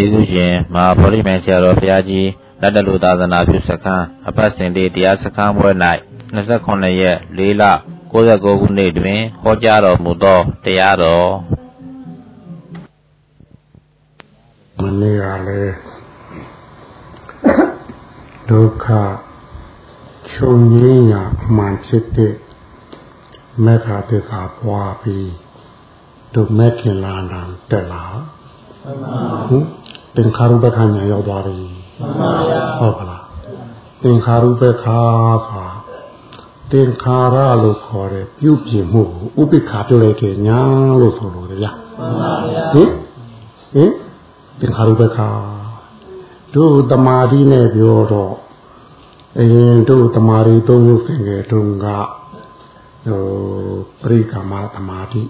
ကျေးဇူးရှင်မဟာဗောဓိမြိုင်ဆရာတော်ဘုရားကြီးလက်တလူသာသနာပြုစခန်းအပတ်စဉ်လေးတရားစခန်းပွဲ၌29ရက်4လ69ခုနှစ်တွင်ဟောကြားတော်မူသောတရားတော်မနေ့ကလည်းဒုက္ခချုပ်ငြိမ်းရာအမှန်ဖြစ်တဲ့မေခါတစ္ဆာပွားပြီးဒုမက်ခင်လာတာတက်လာဟင် သင်္ခါရုပ္ပခညာရောက်သွားပြီမှန်ပါဗျာဟုတ်ကလားသင်္ခါရုပ္ပခါဆိုတာသင်္ခါရလို့ခေါ်တဲ့ပြုပြင်မှုကိုဥပိ္ပခာပြောလိုက်တဲ့ညာလို့ဆိုလို့ဗျာမှန်ပါဗျာဟင်ဟင်သင်္ခါရုပ္ပခါတို့တမာတိနဲ့ပြောတော့အရင်တို့တမာရီသုံးခုဆင်ကြတုန်းကဟိုပရိကမသမာတိ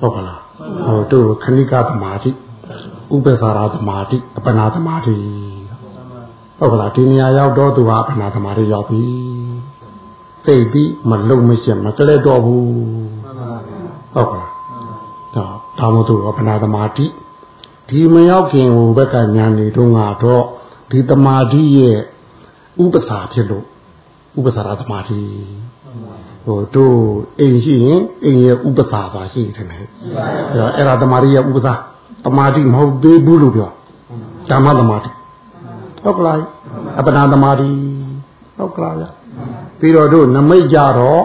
ဟုတ်ကလားဟိုတို့ခဏိကသမာတိ ဥပ္ပခါရသမာတိအပနာသမာတိဟုတ်ကလားဒီနေရာရောက်တော့သူကအပနာသမာတိရောက်ပြီသိပြီးမလုံမရှက်မကလဲတော့ဘူးဟုတ်ကလားဒါဒါမို့သူအပနာသမာတိဒီမရောက်ခင်ဟိုဘက်ကညာနေတုန်းကတော့ဒီသမာဓိရဲ့ဥပ္ပစာဖြစ်လို့ဥပ္ပစာရသမာဓိဟိုတို့အိမ်ရှိရင်အိမ်ရဲ့ဥပ္ပစာပါရှိတယ်နဲ့အဲ့ဒါသမာဓိရဲ့ဥပ္ပစာ သမာဓိမဟုတ်သေးဘူးလို့ပြောဓမ္မသမာဓိဟုတ်ကလားအပနာသမာဓိဟုတ်ကလားဗျပြီးတော့တို့နမိတ်ကြတော့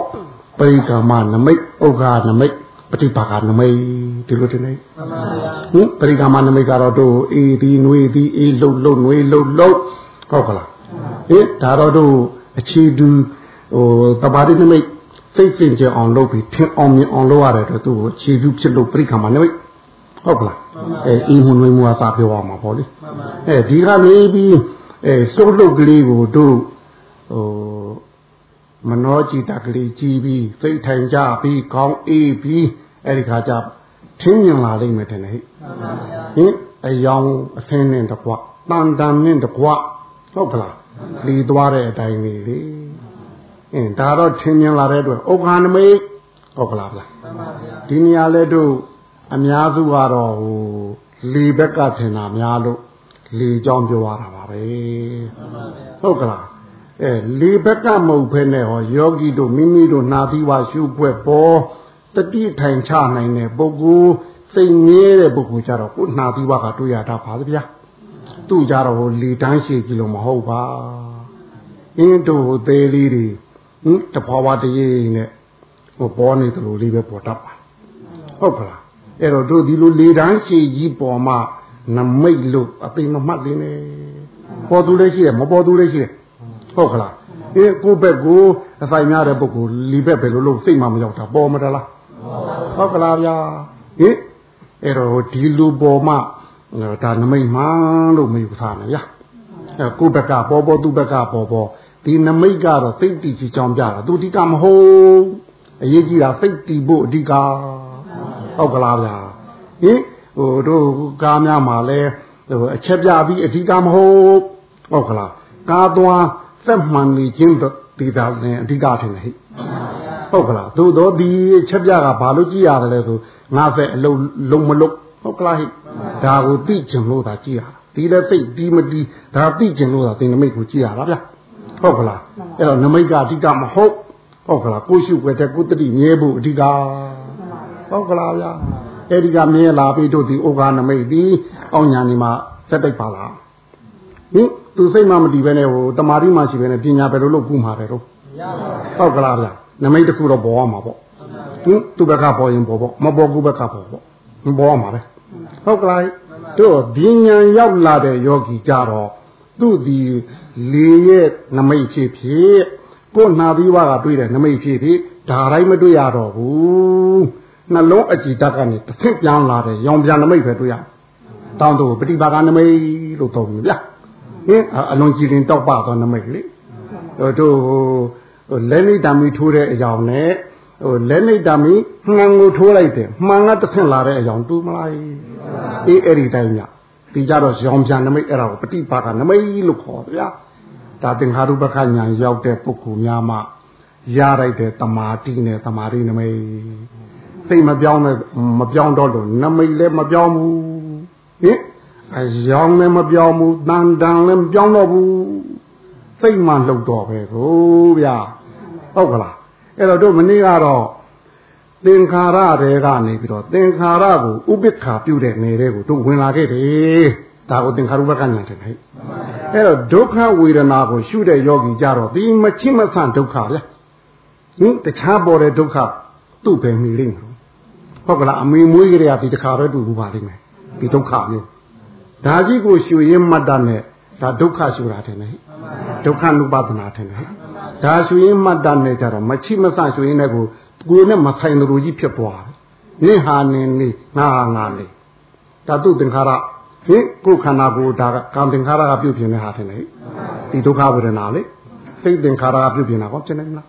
ပရိကမနမိတ်ဥက္ခနမိတ်ပฏิပါကနမိတ်ဒီလိုတင်နေမှန်ပါဗျာဟင်ပရိကမနမိတ်ကတော့တို့အေးဒီနွေဒီအေးလှုပ်လှုပ်နွေလှုပ်လှုပ်ဟုတ်ကလားဟင်ဒါတော့တို့အခြေတူဟိုတပါတိနမိတ်စိတ်စင်ကြအောင်လုပ်ပြီးထင်အောင်မြင်အောင်လုပ်ရတယ်တော့သူ့ကိုခြေသူဖြစ်လို့ပရိကမနမိတ် ဟုတ်ကလားအဲအင်းမွန်ဝေးမွာသာပြောရမှာပေါ့လေအဲဒီကနေပြီးအဲစိုးလုတ်ကလေးကိုတို့ဟိုမနောကြည်တကလေးကြည်ပြီးစိတ်ထိုင်ကြပြီးခေါင်းအေးပြီးအဲဒီခါကျထင်းမြင်လာလိမ့်မယ်တဲ့ဟဲ့ဟင်အယောင်အဆင်းနဲ့တကွတန်တန်နဲ့တကွဟုတ်ကလားလီသွားတဲ့အတိုင်းလေးလေအင်းဒါတော့ထင်းမြင်လာတဲ့အတွက်ဥက္ခာနမိတ်ဟုတ်ကလားဗျာဒီနေရာလဲတို့ အများစုကတော့ဟိုလေဘက်ကထင်တာများလို့လေကြောင်းပြောရတာပါပဲဟုတ်ကလားအဲလေဘက်ကမဟုတ်ဖဲနဲ့ဟောယောဂီတို့မိမိတို့နာသီဝရှုွက်ပေါ်တတိထိုင်ချနိုင်တဲ့ပုဂ္ဂိုလ်စိတ်ငြဲတဲ့ပုဂ္ဂိုလ်ကြတော့ကိုနာသီဝကတွေ့ရတာပါဗျာသူ့ကြတော့ဟိုလေတန်းရှိကြည့်လို့မဟုတ်ပါအင်းတို့သေးလေးတွေဟင်တဖွာဖွာတရေနဲ့ဟိုပေါ်နေတယ်လို့လေးပဲပေါ်တတ်ပါဟုတ်ကလား အဲ့တော့တို့ဒီလိုလေတန်းရှိကြီးပေါ်မှာနမိတ်လို့အသိမမှတ်နေတယ်ပေါ်သူလည်းရှိတယ်မပေါ်သူလည်းရှိတယ်ဟုတ်ကလားအေးကိုဘက်ကိုအဆိုင်များတဲ့ပုဂ္ဂိုလ်လီဘက်ပဲလို့လို့စိတ်မှမရောက်တာပေါ်မတလားဟုတ်ကလားဗျာဟင်အဲ့တော့ဒီလူပေါ်မှာဒါနမိတ်မှန်လို့မယူထားနဲ့ဗျာအဲကိုဘက်ကပေါ်ပေါ်သူဘက်ကပေါ်ပေါ်ဒီနမိတ်ကတော့စိတ်တည်ချကြောင်းပြတာသူအဓိကမဟုတ်အရေးကြီးတာစိတ်တည်ဖို့အဓိက ဟုတ်ကလားဗျာဟင်ဟိုတို့ကားများမှာလဲဟိုအချက်ပြပြီးအဓိကမဟုတ်ဟုတ်ကလားကားသွားစက်မှန်နေခြင်းဒီတာနဲ့အဓိကထင်တယ်ဟိဟုတ်ကလားသို့တော့ဒီချက်ပြကဘာလို့ကြည့်ရတယ်လဲဆိုငါဖက်အလုံးလုံးမလုံးဟုတ်ကလားဟိဒါကိုသိကျင်လို့သာကြည့်ရတာဒီလည်းသိဒီမဒီဒါသိကျင်လို့သာသင်နမိတ်ကိုကြည့်ရတာဗျဟုတ်ကလားအဲ့တော့နမိတ်ကအဓိကမဟုတ်ဟုတ်ကလားကိုရှုွယ်တဲ့ကိုတတိမြဲဖို့အဓိက ဟုတ်ကလားဗျာအဲ့ဒီကမြဲလာပြီးတို့ဒီဩဃာနမိတ်ဒီအောင်ညာနေမှာစက်တိုက်ပါလားဟင်သူစိတ်မှမတည်ပဲနဲ့ဟိုတမာတိမှရှိပဲနဲ့ပညာပဲလို့လို့ပူမှာပဲတော့ဟုတ်ကလားဗျာနမိတ်တစ်ခုတော့ပေါ်ရမှာပေါ့ဟင်သူ့ဘက်ကပေါ်ရင်ပေါ်ပေါ့မပေါ်ကူဘက်ကပေါ်ပေါ့မပေါ်ရမှာပဲဟုတ်ကလားတို့ဒီဉာဏ်ရောက်လာတဲ့ယောဂီကြတော့သူ့ဒီလေရဲ့နမိတ်ဖြစ်ဖြစ်ကိုနာပြီးွားကတွေ့တဲ့နမိတ်ဖြစ်ဖြစ်ဒါတိုင်းမတွေ့ရတော့ဘူး နှလုံးအကြည်ဓာတ်ကနေတစ်ဆင့်ပြောင်းလာတဲ့ရောင်ပြန်နမိတ်ပဲတွေ့ရတောင်းတော့ပฏิပါကနမိတ်လို့သုံးပြီဗျာဟင်အလွန်ကြည်ရင်တောက်ပသောနမိတ်လေတို့လက်နေတံမီထိုးတဲ့အကြောင်းနဲ့ဟိုလက်နေတံမီမှန်ကိုထိုးလိုက်တယ်မှန်ကတစ်ဆင့်လာတဲ့အကြောင်းတူမလားအေးအဲ့ဒီတိုင်းညဒီကြတော့ရောင်ပြန်နမိတ်အဲ့ဒါကိုပฏิပါကနမိတ်လို့ခေါ်ဗျာဒါသင်္ခါရုပ္ပခညာရောက်တဲ့ပုဂ္ဂိုလ်များမှရလိုက်တဲ့တမာတိနဲ့တမာတိနမိတ် စိတ်မပြောင်းနဲ့မပြောင်းတော့လို့နမိတ်လည်းမပြောင်းဘူးဟင်အယောင်လည်းမပြောင်းဘူးတန်တန်လည်းမပြောင်းတော့ဘူးစိတ်မှလှုပ်တော့ပဲကိုဗျာဟုတ်ကလားအဲ့တော့တို့မနေ့ကတော့သင်္ခါရတွေကနေပြီးတော့သင်္ခါရကိုဥပိ္ပခာပြုတဲ့နယ်တွေကိုတို့ဝင်လာခဲ့တယ်ဒါကိုသင်္ခါရုပ္ပကညာတယ်ဟဲ့အဲ့တော့ဒုက္ခဝေဒနာကိုရှုတဲ့ယောဂီကြတော့ဒီမချိမဆန့်ဒုက္ခဗျာဟင်တခြားပေါ်တဲ့ဒုက္ခသူ့ပဲမိလိမ့်မယ် ဟုတ်ကလားအမေမွေးကြရဒီတခါပဲတူဘူးပါလိမ့်မယ်ဒီဒုက္ခမျိုးဒါကြီးကိုရှုရင်းမှတ်တတ်နဲ့ဒါဒုက္ခရှုတာတယ်ဟဲ့ဒုက္ခနုပါဒနာတယ်ဟဲ့ဒါရှုရင်းမှတ်တတ်နဲ့ကြတော့မချိမဆန့်ရှုရင်းတဲ့ကိုကိုယ်နဲ့မဆိုင်လို့ကြီးဖြစ်သွားတယ်နင့်ဟာနင်းနေငါဟာငါနေဒါတုသင်္ခါရဟင်ကိုယ်ခန္ဓာကိုယ်ဒါကကံသင်္ခါရကပြုတ်ပြင်းနေတာတယ်လေဒီဒုက္ခဝေဒနာလေစိတ်သင်္ခါရကပြုတ်ပြင်းတာကောဖြစ်နိုင်မလား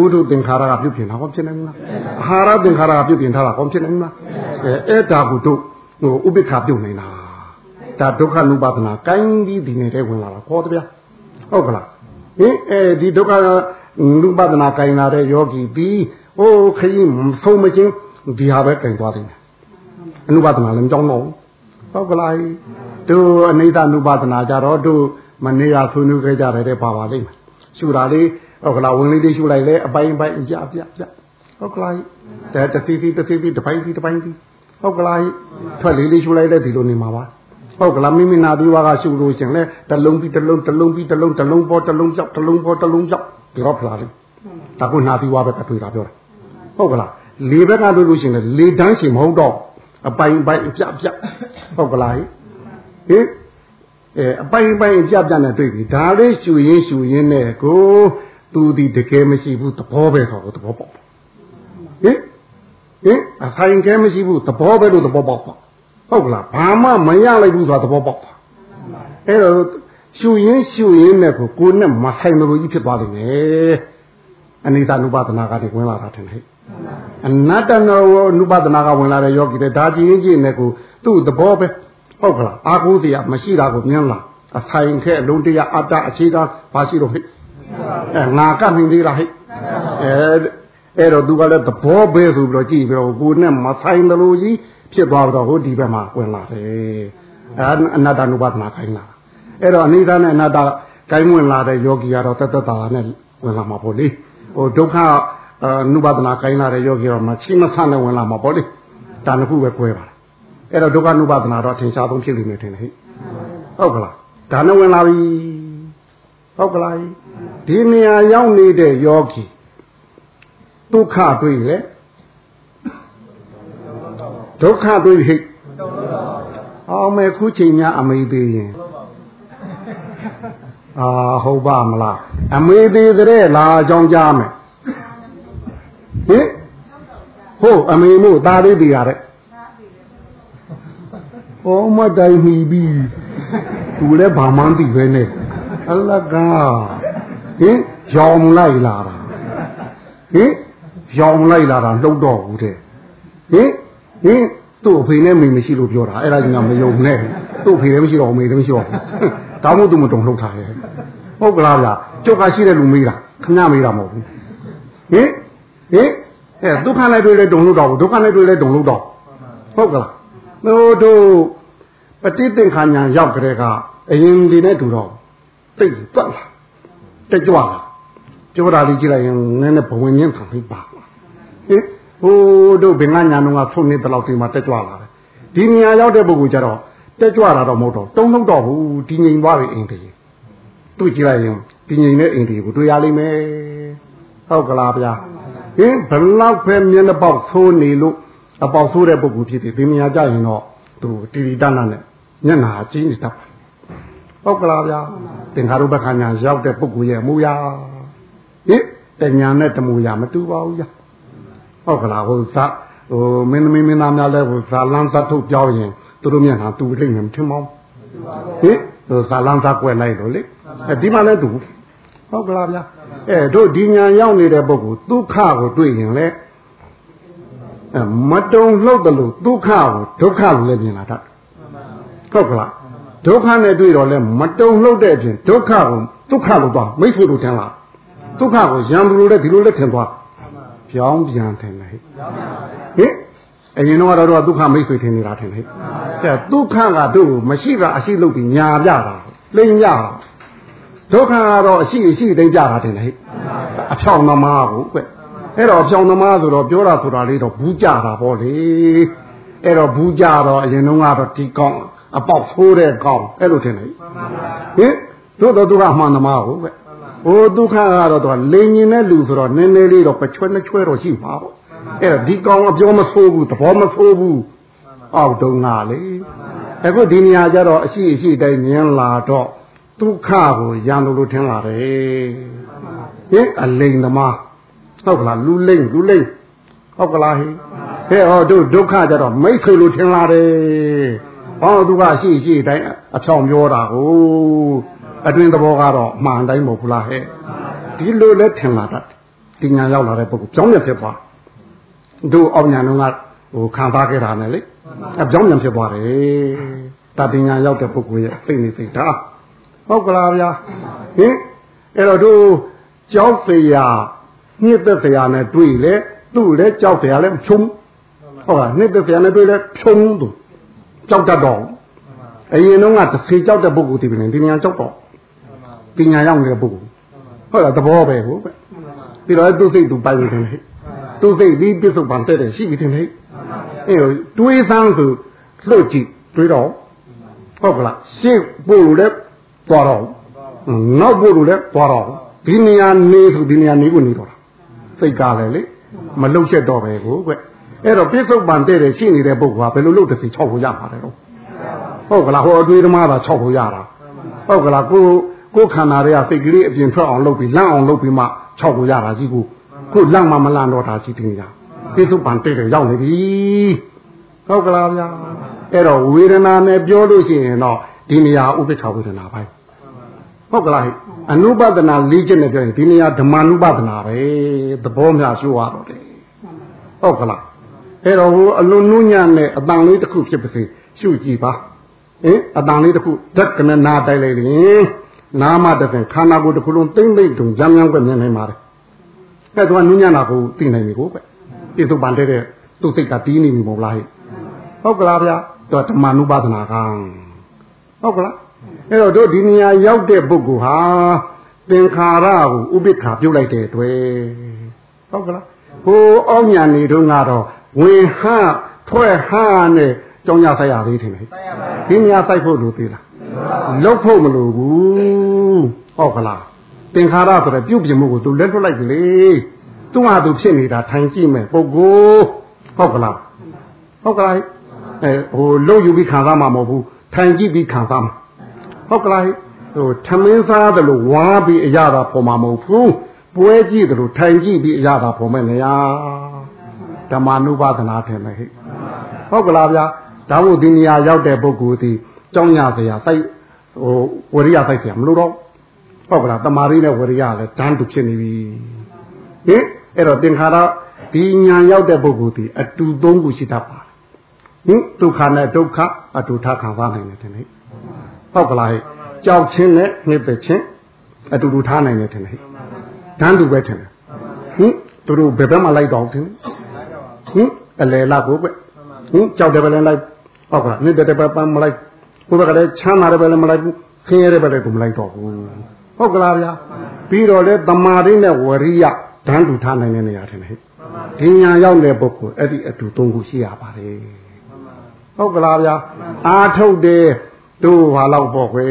ဥဒုသင်္ခါရကပြုတ်ပြင်းတာကောဖြစ်နိုင်မလားအာဟာရသင်္ခါရကပြုတ်ပြင်းထားတာကောဖြစ်နိုင်မလားအဲအဲ့ဒါကိုတို့ဟိုဥပိ္ပခာပြုတ်နေတာဒါဒုက္ခနုပါဒနာကိုင်းပြီးဒီနေတဲ့ဝင်လာတာခေါ်တဗျာဟုတ်ကလားဟင်အဲဒီဒုက္ခနုပါဒနာကိုင်းလာတဲ့ယောဂီပြီးဟိုခရင်ဆုံးမချင်းဒီဟာပဲကင်သွားတယ်အနုပါဒနာလည်းမကြောင်းတော့ဟုတ်ကလားတို့အနိဒနုပါဒနာကြတော့တို့မနေ့ကဆွေးနွေးခဲ့ကြတယ်တဲ့ပါပါလိမ့်မယ်ရှုတာလေး ဟုတ်ကလားဝင်လေးလေးရှုလိုက်လဲအပိုင်းပိုင်းကြပြပြဟုတ်ကလားတဲ့တတိတိတတိတိတပိုင်းတိတပိုင်းတိဟုတ်ကလားထွက်လေးလေးရှုလိုက်တဲ့ဒီလိုနေမှာပါဟုတ်ကလားမိမိနာပြီးွားကရှုလို့ရှင်လဲတလုံးပြီးတလုံးတလုံးပြီးတလုံးတလုံးပေါ်တလုံးကြောက်တလုံးပေါ်တလုံးကြောက်ဒီတော့ဖလားလေးဒါကနာပြီးွားပဲကတွေ့တာပြောတာဟုတ်ကလားလေဘက်ကတွေ့လို့ရှင်လေလေတန်းရှင်မဟုတ်တော့အပိုင်ပိုင်ပြပြဟုတ်ကလားဟင်အဲအပိုင်ပိုင်ပြပြနဲ့တွေ့ပြီဒါလေးရှူရင်းရှူရင်းနဲ့ကို သူဒီတကယ်မရှိဘူးသဘောပဲဆိုတော့သဘောပေါက်ဟင်ဟင်အဆိုင်ကဲမရှိဘူးသဘောပဲလို့သဘောပေါက်ပါဟုတ်ကလားဘာမှမရလိုက်ဘူးဆိုတာသဘောပေါက်ပါအဲ့တော့ရှူရင်းရှူရင်းနဲ့ကိုကိုနဲ့မဆိုင်လို့ကြီးဖြစ်သွားတယ်လေအနိစ္စနုပါဒနာကတည်းကဝင်လာတာထင်တယ်အနတ္တနောနုပါဒနာကဝင်လာတဲ့ယောဂီတွေဒါကြည့်ရင်ကြည့်နေကိုသူ့သဘောပဲဟုတ်ကလားအာဟုတရားမရှိတာကိုမြင်လားအဆိုင်ခဲအလုံးတရားအတ္တအခြေခံဘာရှိတော့ဟဲ့ အဲငါကနိုင်သေးလားဟဲ့အဲအဲ့တော့သူကလည်းသဘောပဲဆိုပြီးတော့ကြည့်ပြီးတော့ကိုနဲ့မဆိုင်တယ်လို့ကြီးဖြစ်သွားတော့ဟိုဒီဘက်မှာဝင်လာတယ်အဲအနတ္တနုပါဒနာခိုင်းလာအဲ့တော့အနိစ္စနဲ့အနတ္တကိုင်းဝင်လာတဲ့ယောဂီကတော့တသက်တာနဲ့ဝင်လာမှာပေါ့လေဟိုဒုက္ခနုပါဒနာကိုင်းလာတဲ့ယောဂီတော့မချိမဆနဲ့ဝင်လာမှာပေါ့လေဒါနှစ်ခုပဲ꿰ပါအဲ့တော့ဒုက္ခနုပါဒနာတော့ထင်ရှားဆုံးဖြစ်လိမ့်မယ်ထင်တယ်ဟဲ့ဟုတ်ကလားဒါနဲ့ဝင်လာပြီဟုတ်ကလား ဒီနေရာရောက်နေတဲ့ယောဂီဒုက္ခတွေ့လေဒုက္ခတွေ့ဟိအောင်မယ်ခုချိန်များအမေသေးရင်အာဟုတ်ပါမလားအမေသေးတဲ့လာအကြောင်းကြားမယ်ဟင်ဟုတ်အမေမို့ตาလေးတည်ရတဲ့ဩမတိုင်မီပြီးသူလည်းဘာမှမသိပဲနဲ့အလကား ဟင်ရောင်လိုက်လာတာဟင်ရောင်လိုက်လာတာလှုပ်တော့ဘူးတဲ့ဟင်ဟင်သူ့အဖေနဲ့မိမရှိလို့ပြောတာအဲ့ဒါကြီးကမယုံနဲ့သူ့အဖေလည်းမရှိတော့အမေလည်းမရှိတော့ဒါမှမဟုတ်သူမတုံလှုပ်ထားရဲ့ဟုတ်ကလားဗျာကျုပ်ကရှိတဲ့လူမေးတာခဏမေးတာမဟုတ်ဘူးဟင်ဟင်အဲဒုက္ခနဲ့တွေ့လဲတုံလို့တော့ဒုက္ခနဲ့တွေ့လဲတုံလို့တော့ဟုတ်ကလားတို့တို့ပฏิသင်္ခါညာရောက်ကြတဲ့ကအရင်ဒီနဲ့တူတော့သိတွက်လာ တက်ကြွလာကြောတာလေးကြည့်လိုက်ရင်နည်းနည်းဘဝင်ချင်းခံပြီးပါဟင်ဟိုတို့ဘင်္ဂညာလုံးကဖုန်နေတဲ့လောက်ဒီမှာတက်ကြွလာတယ်ဒီနေရာရောက်တဲ့ပုဂ္ဂိုလ်ကြတော့တက်ကြွတာတော့မဟုတ်တော့တုံးလုံးတော့ဘူးဒီငြိမ်သွားပြီအင်းတည်းတွေ့ကြည့်လိုက်ရင်ဒီငြိမ်တဲ့အိမ်တည်းကိုတွေ့ရလိမ့်မယ်ဟုတ်ကလားဗျာဟင်ဘလောက်ပဲမျက်နှာပေါက်သိုးနေလို့အပေါက်သိုးတဲ့ပုဂ္ဂိုလ်ဖြစ်တယ်ဒီနေရာကြရင်တော့သူတီတီတန်းတန်းနဲ့မျက်နှာကြီးနေတတ်ဟုတ်ကလားဗျာ သင်္ခါရုပ္ပခဏညာရောက်တဲ့ပုဂ္ဂိုလ်ရဲ့မူရာဟင်တညာနဲ့တမူရာမတူပါဘူးဗျာဟုတ်ကလားဟိုသဟိုမင်းသမီးမင်းသားများလဲဟိုဇာလန်းသတ်ထုတ်ပြောင်းရင်သူတို့မျက်နှာတူလိမ့်မယ်မထင်ပါဘူးဟင်ဟိုဇာလန်းသတ်ကွက်လိုက်လို့လေအဲဒီမှာလဲတူဟုတ်ကလားဗျာအဲတို့ဒီညာရောက်နေတဲ့ပုဂ္ဂိုလ်ဒုက္ခကိုတွေ့ရင်လေမတုံလှုပ်တယ်လို့ဒုက္ခကိုဒုက္ခလို့လည်းမြင်လာတတ်ဟုတ်ကလား ဒုက္ခနဲ့တွေ့တော့လဲမတုံလှုပ်တဲ့အပြင်ဒုက္ခကိုဒုက္ခလို့သွားမိတ်ဆွေတို့ထင်လားဒုက္ခကိုရံဘူးလို့လည်းဒီလိုလည်းထင်သွားပြောင်းပြန်ထင်တယ်ဟဲ့ဟင်အရင်တော့တော့ဒုက္ခမိတ်ဆွေထင်နေတာထင်တယ်အဲဒုက္ခကတို့မရှိတာအရှိလို့ပြီးညာပြတာလိမ့်ရတာဒုက္ခကတော့အရှိအရှိသိမ့်ပြတာထင်တယ်အဖြောင်သမားကိုကွအဲ့တော့အဖြောင်သမားဆိုတော့ပြောတာဆိုတာလေးတော့ဘူးကြတာပေါ့လေအဲ့တော့ဘူးကြတော့အရင်တော့ကတော့ဒီကောင်း အပေါက်ဖိုးတဲ့ကောင်းအဲ့လိုထင်တယ်ဟင်တို့တော့ဒုက္ခမှန်သမားကိုကွဟိုဒုက္ခကတော့တော့လိန်ရင်တဲ့လူဆိုတော့နည်းနည်းလေးတော့ပချွဲနှချွဲတော့ရှိမှာပေါ့အဲ့တော့ဒီကောင်အပြောမဆိုးဘူးသဘောမဆိုးဘူးအောက်တုံးကလေအခုဒီနေရာကျတော့အရှိအရှိတိုင်းမြင်လာတော့ဒုက္ခကိုရံလို့လို့ထင်လာတယ်ဟင်အလိန်သမားဟုတ်ကလားလူလိန်လူလိန်ဟုတ်ကလားဟိဟဲ့ဟောတို့ဒုက္ခကြတော့မိတ်ဆွေလို့ထင်လာတယ် ဟောသူကရှိရှိတိုင်းအဖြောင်ပြောတာကိုအတွင်သဘောကတော့မှန်တိုင်းမဟုတ်ဘူးလားဟဲ့ဒီလိုလဲထင်လာတတ်ဒီညာရောက်လာတဲ့ပုဂ္ဂိုလ်ကြောင်းရဖြစ်သွားတို့အောင်ညာတော့ကဟိုခံစားခဲ့တာနဲ့လေအကြောင်းညာဖြစ်သွားတယ်တပညာရောက်တဲ့ပုဂ္ဂိုလ်ရဲ့စိတ်နေစိတ်ဓာတ်ဟုတ်ကလားဗျာဟင်အဲ့တော့တို့ကြောက်စရာညစ်သက်စရာနဲ့တွေ့လေသူ့လည်းကြောက်စရာလည်းဖြုံးဟုတ်လားညစ်သက်စရာနဲ့တွေ့လည်းဖြုံးသူ ကြောက်တတ်တော့အရင်တော့ကတစ်ဖေကြောက်တဲ့ပုဂ္ဂိုလ်ဒီပြင်ဒီညာကြောက်တော့ပညာရောက်နေတဲ့ပုဂ္ဂိုလ်ဟုတ်လားသဘောပဲဟုတ်ပဲပြီးတော့သူ့စိတ်သူပိုင်နေတယ်သူ့စိတ်ဒီပြစ္ဆုတ်ပန်တဲ့ရှိပြီတင်လေအဲတွေးဆန်းဆိုလှုပ်ကြည့်တွေးတော့ဟုတ်ကလားရှေ့ပို့လို့လည်းသွားတော့နောက်ပို့လို့လည်းသွားတော့ဒီနေရာနေဆိုဒီနေရာနေကိုနေတော့စိတ်ကားလေလေမလှုပ်ချက်တော့ပဲကိုကွ အဲ့တော့ပြစ္ဆုတ်ပန်တဲ့ရှိနေတဲ့ပုဂ္ဂိုလ်ကဘယ်လိုလုပ်တစ်စီ6ဖို့ရမှာလဲတော့ဟုတ်ကလားဟောအတွေးဓမ္မသာ6ဖို့ရတာဟုတ်ကလားကိုကိုခန္ဓာတွေကစိတ်ကလေးအပြင်ထွက်အောင်လုပ်ပြီးလန့်အောင်လုပ်ပြီးမှ6ဖို့ရတာကြီးကိုခုလန့်မှမလန့်တော့တာကြီးတင်ကြပြစ္ဆုတ်ပန်တဲ့ရောက်နေပြီဟုတ်ကလားဗျာအဲ့တော့ဝေဒနာနဲ့ပြောလို့ရှိရင်တော့ဒီနေရာဥပိ္ပခဝေဒနာပိုင်းဟုတ်ကလားအနုပဒနာလေးချက်နဲ့ပြောရင်ဒီနေရာဓမ္မနုပဒနာပဲသဘောများရှိုးရတော့တယ်ဟုတ်ကလား အဲ့တော့ဟိုအလွန်နုညံ့တဲ့အတန်လေးတစ်ခုဖြစ်ပါစေရှုကြည့်ပါဟင်အတန်လေးတစ်ခုဓာတ်ကနနာတိုက်လိုက်ရင်နာမတပင်ခန္ဓာကိုယ်တစ်ခုလုံးသိမ့်သိမ့်တုံကြမ်းကြမ်းပဲမြင်နိုင်ပါတယ်အဲ့တော့နုညံ့တာကိုသိနိုင်ပြီကိုပဲပြစ္ဆုတ်ပန်တဲ့သူ့စိတ်ကတီးနေပြီမဟုတ်လားဟဲ့ဟုတ်ကလားဗျာတော့ဓမ္မနုပါဒနာကဟုတ်ကလားအဲ့တော့တို့ဒီနေရာရောက်တဲ့ပုဂ္ဂိုလ်ဟာသင်္ခါရကိုဥပိ္ပခာပြုတ်လိုက်တဲ့အတွက်ဟုတ်ကလားဟိုအောက်ညာနေတော့ကတော့ ဝင်ဟထွက်ဟနဲ့ကြောင်းရဆိုင်ရသေးတယ်ဒီနေရာစိုက်ဖို့လိုသေးလားလုတ်ဖို့မလိုဘူးဟုတ်ကလားသင်္ခါရဆိုတဲ့ပြုတ်ပြမှုကိုသူလက်ထွက်လိုက်ပြီလေသူ့ဟာသူဖြစ်နေတာထိုင်ကြည့်မယ်ပုဂ္ဂိုလ်ဟုတ်ကလားဟုတ်ကလားအဲဟိုလုံယူပြီးခံစားမှာမဟုတ်ဘူးထိုင်ကြည့်ပြီးခံစားမှာဟုတ်ကလားဟိုထမင်းစားတယ်လို့ဝါပြီးအရာသာပေါ်မှာမဟုတ်ဘူးပွဲကြည့်တယ်လို့ထိုင်ကြည့်ပြီးအရာသာပေါ်မဲ့နေရ ဓမ္မနုပါဒနာထင်မယ်ဟဲ့ဟုတ်ကလားဗျာဒါမို့ဒီနေရာရောက်တဲ့ပုဂ္ဂိုလ်ဒီကြောင်းရစရာစိုက်ဟိုဝရိယစိုက်စရာမလိုတော့ဟုတ်ကလားတမာရီနဲ့ဝရိယလည်းတန်းတူဖြစ်နေပြီဟင်အဲ့တော့သင်္ခါရဒီညာရောက်တဲ့ပုဂ္ဂိုလ်ဒီအတူသုံးခုရှိတတ်ပါဟင်ဒုက္ခနဲ့ဒုက္ခအတူထခံစားနိုင်တယ်တင်လေဟုတ်ကလားဟဲ့ကြောက်ခြင်းနဲ့နှိမ့်ပခြင်းအတူတူထားနိုင်တယ်တင်လေတန်းတူပဲတင်လေဟင်သူတို့ဘယ်ဘက်မှလိုက်တော့တင် ဟင်အလေလာကိုပဲဟင်ကြောက်တယ်ပဲလိုက်ဟုတ်ကလားနှိမ့်တယ်ပဲပန်းမလိုက်ဘုရားကလည်းချမ်းသာတယ်ပဲလည်းမလိုက်ဘူးခင်းရတဲ့ပဲလည်းမလိုက်တော့ဘူးဟုတ်ကလားဗျာပြီးတော့လေတမာရင်းနဲ့ဝရိယတန်းတူထားနိုင်တဲ့နေရာထင်တယ်ဒီညာရောက်တဲ့ပုဂ္ဂိုလ်အဲ့ဒီအတူသုံးခုရှိရပါတယ်ဟုတ်ကလားဗျာအာထုတ်တယ်တို့ဟာလောက်ပေါ့ခွေ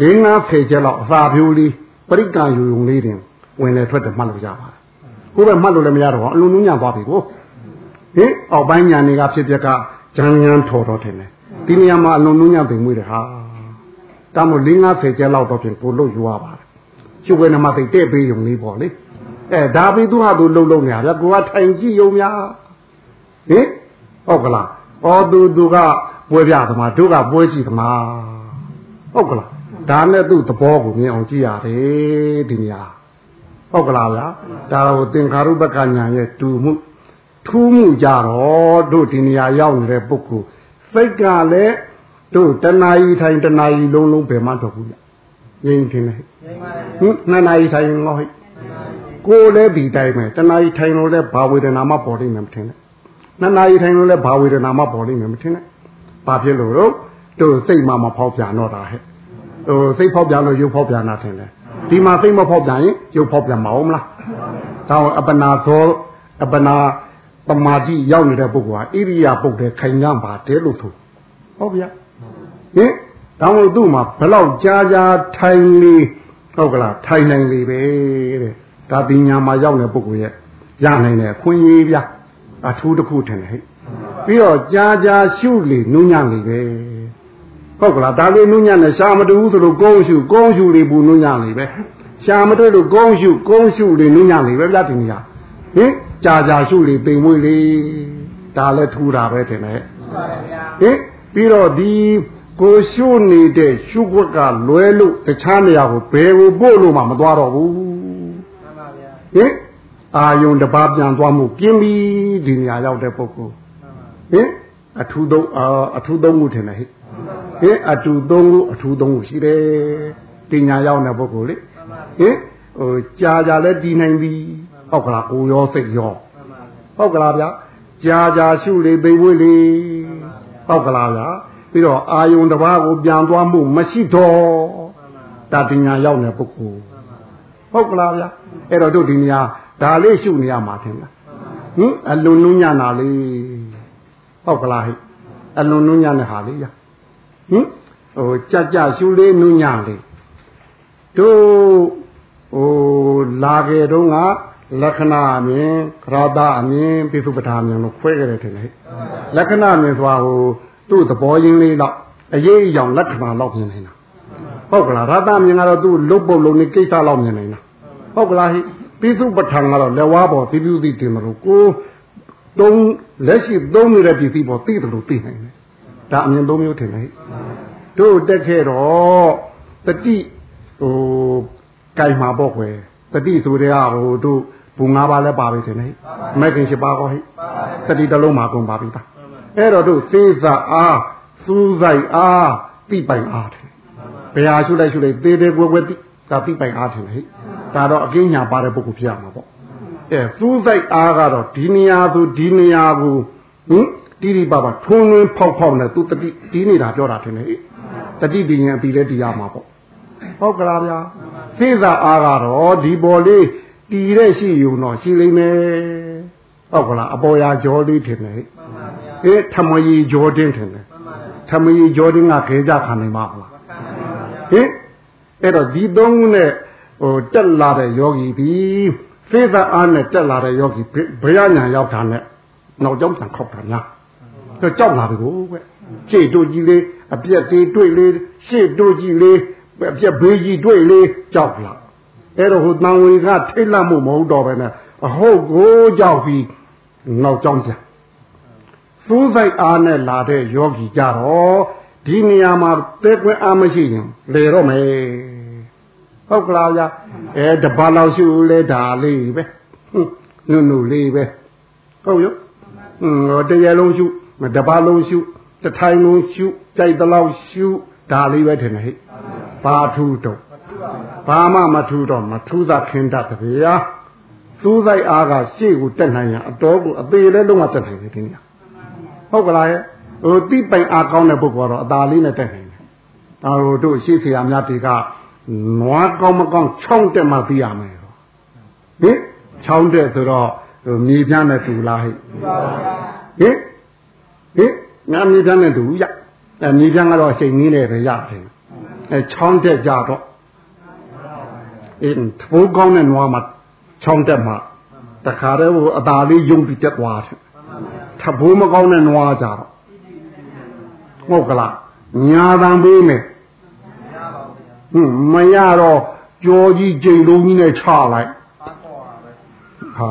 လင်းငါဖေချက်လောက်အစာဖြိုးလေးပရိက္ခယူုံလေးတင်ဝင်လေထွက်တယ်မှတ်လို့ရပါတယ်ကိုယ်ပဲမှတ်လို့လည်းမရတော့ဘူးအလုံးလုံးညံသွားပြီကို ဟင်အောက်ပိုင်းညာနေကဖြစ်ပြက်ကဂျန်ညာထော်တော့တယ်ဒီနေရာမှာအလုံးလုံးညံပင်မွေးတယ်ဟာဒါမို့လင်းငါဖေချက်လောက်တော့ပြင်ကိုလို့ယူရပါတယ်ကျုပ်ကနမသိတဲ့ပေးုံလေးပေါ့လေအဲဒါပြီးသူဟာသူလှုပ်လှုပ်နေရဗျကိုကထိုင်ကြည့်ရုံများဟင်ဟုတ်ကလားဩသူသူကပွဲပြသမားတို့ကပွဲကြည့်သမားဟုတ်ကလားဒါနဲ့သူ့သဘောကိုမြင်အောင်ကြည့်ရတယ်ဒီနေရာဟုတ်ကလားဗျာဒါတော့သင်္ခါရုပ္ပကညာရဲ့တူမှု ထူးမှုကြတော့တို့ဒီနေရာရောက်နေတဲ့ပုဂ္ဂိုလ်စိတ်ကလည်းတို့တဏှာကြီးထိုင်တဏှာကြီးလုံးလုံးဘယ်မှတော့ဘူးညင်ထင်တယ်ဟင်နှစ်နာရီထိုင်ငေါဟိကိုလည်းဒီတိုင်းပဲတဏှာကြီးထိုင်လို့လည်းဘာဝေဒနာမှပေါ်နေမှမထင်နဲ့နှစ်နာရီထိုင်လို့လဲဘာဝေဒနာမှပေါ်လိမ့်မယ်မထင်နဲ့ဘာဖြစ်လို့တော့တို့စိတ်မှမဖောက်ပြန်တော့တာဟဲ့ဟိုစိတ်ဖောက်ပြန်လို့ရုပ်ဖောက်ပြန်တာထင်တယ်ဒီမှာစိတ်မဖောက်ပြန်ရင်ရုပ်ဖောက်ပြန်မအောင်မလားဒါအပနာသောအပနာ ပမာတိရောက်နေတဲ့ပုဂ္ဂိုလ်ဟာဣရိယာပုတ်တဲ့ခိုင်ကြပါတယ်လို့ဆိုဟုတ်ဗျာဟင်တောင်းလို့သူ့မှာဘလောက်ကြာကြာထိုင်နေဟုတ်ကလားထိုင်နိုင်လေပဲတဲ့ဒါပညာမှာရောက်တဲ့ပုဂ္ဂိုလ်ရဲ့ရနိုင်တယ်ခွင့်ရေးဗျအထူးတစ်ခုထင်တယ်ဟဲ့ပြီးတော့ကြာကြာရှုလေနုညံ့လေပဲဟုတ်ကလားဒါလေးနုညံ့နဲ့ရှာမတူဘူးဆိုလို့ကုန်းရှုကုန်းရှုလေပူနုညံ့လေပဲရှာမတွေ့လို့ကုန်းရှုကုန်းရှုလေနုညံ့လေပဲဗျဒီနေရာဟင် ကြာကြာရှုလေပိန်မွေးလေဒါလည်းထူတာပဲထင်တယ်ဟင်ပြီးတော့ဒီကိုရှုနေတဲ့ရှုွက်ကလွဲလို့တခြားနေရာကိုဘယ်ကိုပို့လို့မှမသွားတော့ဘူးဟင်အာယုံတပါးပြန်သွားမှုပြင်းပြီးဒီနေရာရောက်တဲ့ပုဂ္ဂိုလ်ဟင်အထူးသုံးအထူးသုံးခုထင်တယ်ဟဲ့ဟင်အထူးသုံးခုအထူးသုံးခုရှိတယ်တင်ညာရောက်တဲ့ပုဂ္ဂိုလ်လေဟင်ဟိုကြာကြာလဲတည်နိုင်ပြီ ဟုတ်ကလားကိုရောစိတ်ရောဟုတ်ကလားဗျာကြာကြာရှုလေပိဝိလေဟုတ်ကလားဗျာပြီးတော့အာယုံတစ်ပါးကိုပြန်သွားမှုမရှိတော့တာတင်ညာရောက်တဲ့ပုဂ္ဂိုလ်ဟုတ်ကလားဗျာအဲ့တော့တို့ဒီနေရာဒါလေးရှုနေရမှာထင်လားဟင်အလွန်နုညံ့တာလေးဟုတ်ကလားဟိအလွန်နုညံ့တဲ့ဟာလေးရဟင်ဟိုကြကြရှုလေးနုညံ့လေးတို့ဟိုလာခဲ့တော့က လက္ခဏာအမြင်ခရတာအမြင်ပိစုပ္ပထာအမြင်လို့ခွဲကြတယ်ထင်တယ်လက္ခဏာအမြင်ဆိုတာဟိုသူ့သဘောရင်းလေးတော့အရေးအယောင်လက္ခဏာလောက်မြင်နေတာဟုတ်ကလားရတမြင်ကတော့သူ့လုတ်ပုတ်လုံးနေကိစ္စလောက်မြင်နေတာဟုတ်ကလားဟိပိစုပဋ္ဌာန်ကတော့လက်ဝါးပေါ်သိပြုသိတင်မလို့ကိုသုံးလက်ရှိသုံးနေတဲ့ပစ္စည်းပေါ်သိတယ်လို့သိနိုင်တယ်ဒါအမြင်သုံးမျိုးထင်တယ်တို့တက်ခဲ့တော့တတိဟိုကြိုင်မှာပေါ့ခွယ်တတိဆိုတဲ့ဟာဟိုတို့ ဘူ၅ပါးလည်းပါပြီထင်တယ်မဲ့ခင်၈ပါးကောဟိတတိတစ်လုံးမှာကုန်ပါပြီပါအဲ့တော့တို့သေစာအားစူးဆိုင်အားတိပိုင်အားတယ်ဘယ်ဟာရှုလိုက်ရှုလိုက်သေးသေးကွယ်ကွယ်တိဒါတိပိုင်အားတယ်ဟိဒါတော့အကင်းညာပါတဲ့ပုဂ္ဂိုလ်ဖြစ်ရမှာပေါ့အဲစူးစိုက်အားကတော့ဒီနေရာဆိုဒီနေရာကိုဟင်တိတိပပထုံးရင်းဖောက်ဖောက်နဲ့သူတတိဒီနေတာပြောတာထင်တယ်တတိပညာပြီးလဲတည်ရမှာပေါ့ဟုတ်ကလားဗျာသိစာအားကတော့ဒီပေါ်လေး တည်တဲ့ရှိယူတော့ရှိလိမ့်မယ်ဟုတ်ကလားအပေါ်ရာကြောလေးထင်တယ်အေးထမကြီးကြောတင်းထင်တယ်ထမကြီးကြောတင်းကခဲကြခံနိုင်မှာမလားဟင်အဲ့တော့ဒီသုံးခုနဲ့ဟိုတက်လာတဲ့ယောဂီဒီသေသအားနဲ့တက်လာတဲ့ယောဂီဘယ်ရညာရောက်တာနဲ့နောက်ကြောင်းပြန်ခောက်တာညာတော့ကြောက်လာပြီကိုကွရှေ့တို့ကြီးလေးအပြက်သေးတွေ့လေးရှေ့တို့ကြီးလေးအပြက်ဘေးကြီးတွေ့လေးကြောက်လာ အဲ့တော့ဟိုတန်ဝေကထိတ်လန့်မှုမဟုတ်တော့ပဲနဲ့အဟုတ်ကိုကြောက်ပြီးနောက်ကြောင်းပြန်စူးစိုက်အားနဲ့လာတဲ့ယောဂီကြတော့ဒီနေရာမှာတဲကွင်းအားမရှိရင်လေတော့မယ်ဟုတ်ကလားဗျာအဲတပါလောက်ရှုလဲဒါလေးပဲနုနုလေးပဲဟုတ်ရောဟွန်းတရလုံးရှုတပါလုံးရှုတထိုင်လုံးရှုကြိုက်တလောက်ရှုဒါလေးပဲထင်တယ်ဟဲ့ဘာထူးတော့ ဘာမှမထူးတော့မထူးသာခင်တတ်တည်းရာသူးဆိုင်အားကရှေ့ကိုတက်နိုင်ရင်အတော်ကိုအသေးလေးလုံးဝတက်နိုင်တယ်ဒီနေ့ဟုတ်ကလားရဲ့ဟိုတိပိုင်အားကောင်းတဲ့ပုဂ္ဂိုလ်ကတော့အသာလေးနဲ့တက်နိုင်တယ်ဒါတို့ရှေ့ဆရာများတွေကနွားကောင်းမကောင်းချောင်းတက်မှသိရမယ်ဟင်ချောင်းတက်ဆိုတော့မြေပြန်းနဲ့တူလားဟဲ့ဟင်ဟင်ငါမြေပြန်းနဲ့တူရအဲမြေပြန်းကတော့ချိန်ငင်းတယ်ပဲရတယ်အဲချောင်းတက်ကြတော့ အင်းထိုးကောင်းတဲ့နွားမှာချောင်းတက်မှတခါတည်းဟိုအသာလေးယုံပြီးတက်သွားတယ်ထဘိုးမကောင်းတဲ့နွားကြတော့ဟုတ်ကလားညာတံပေးမယ်ဟင်မရတော့ကြောကြီးကြိမ်လုံးကြီးနဲ့ချလိုက်ဟာ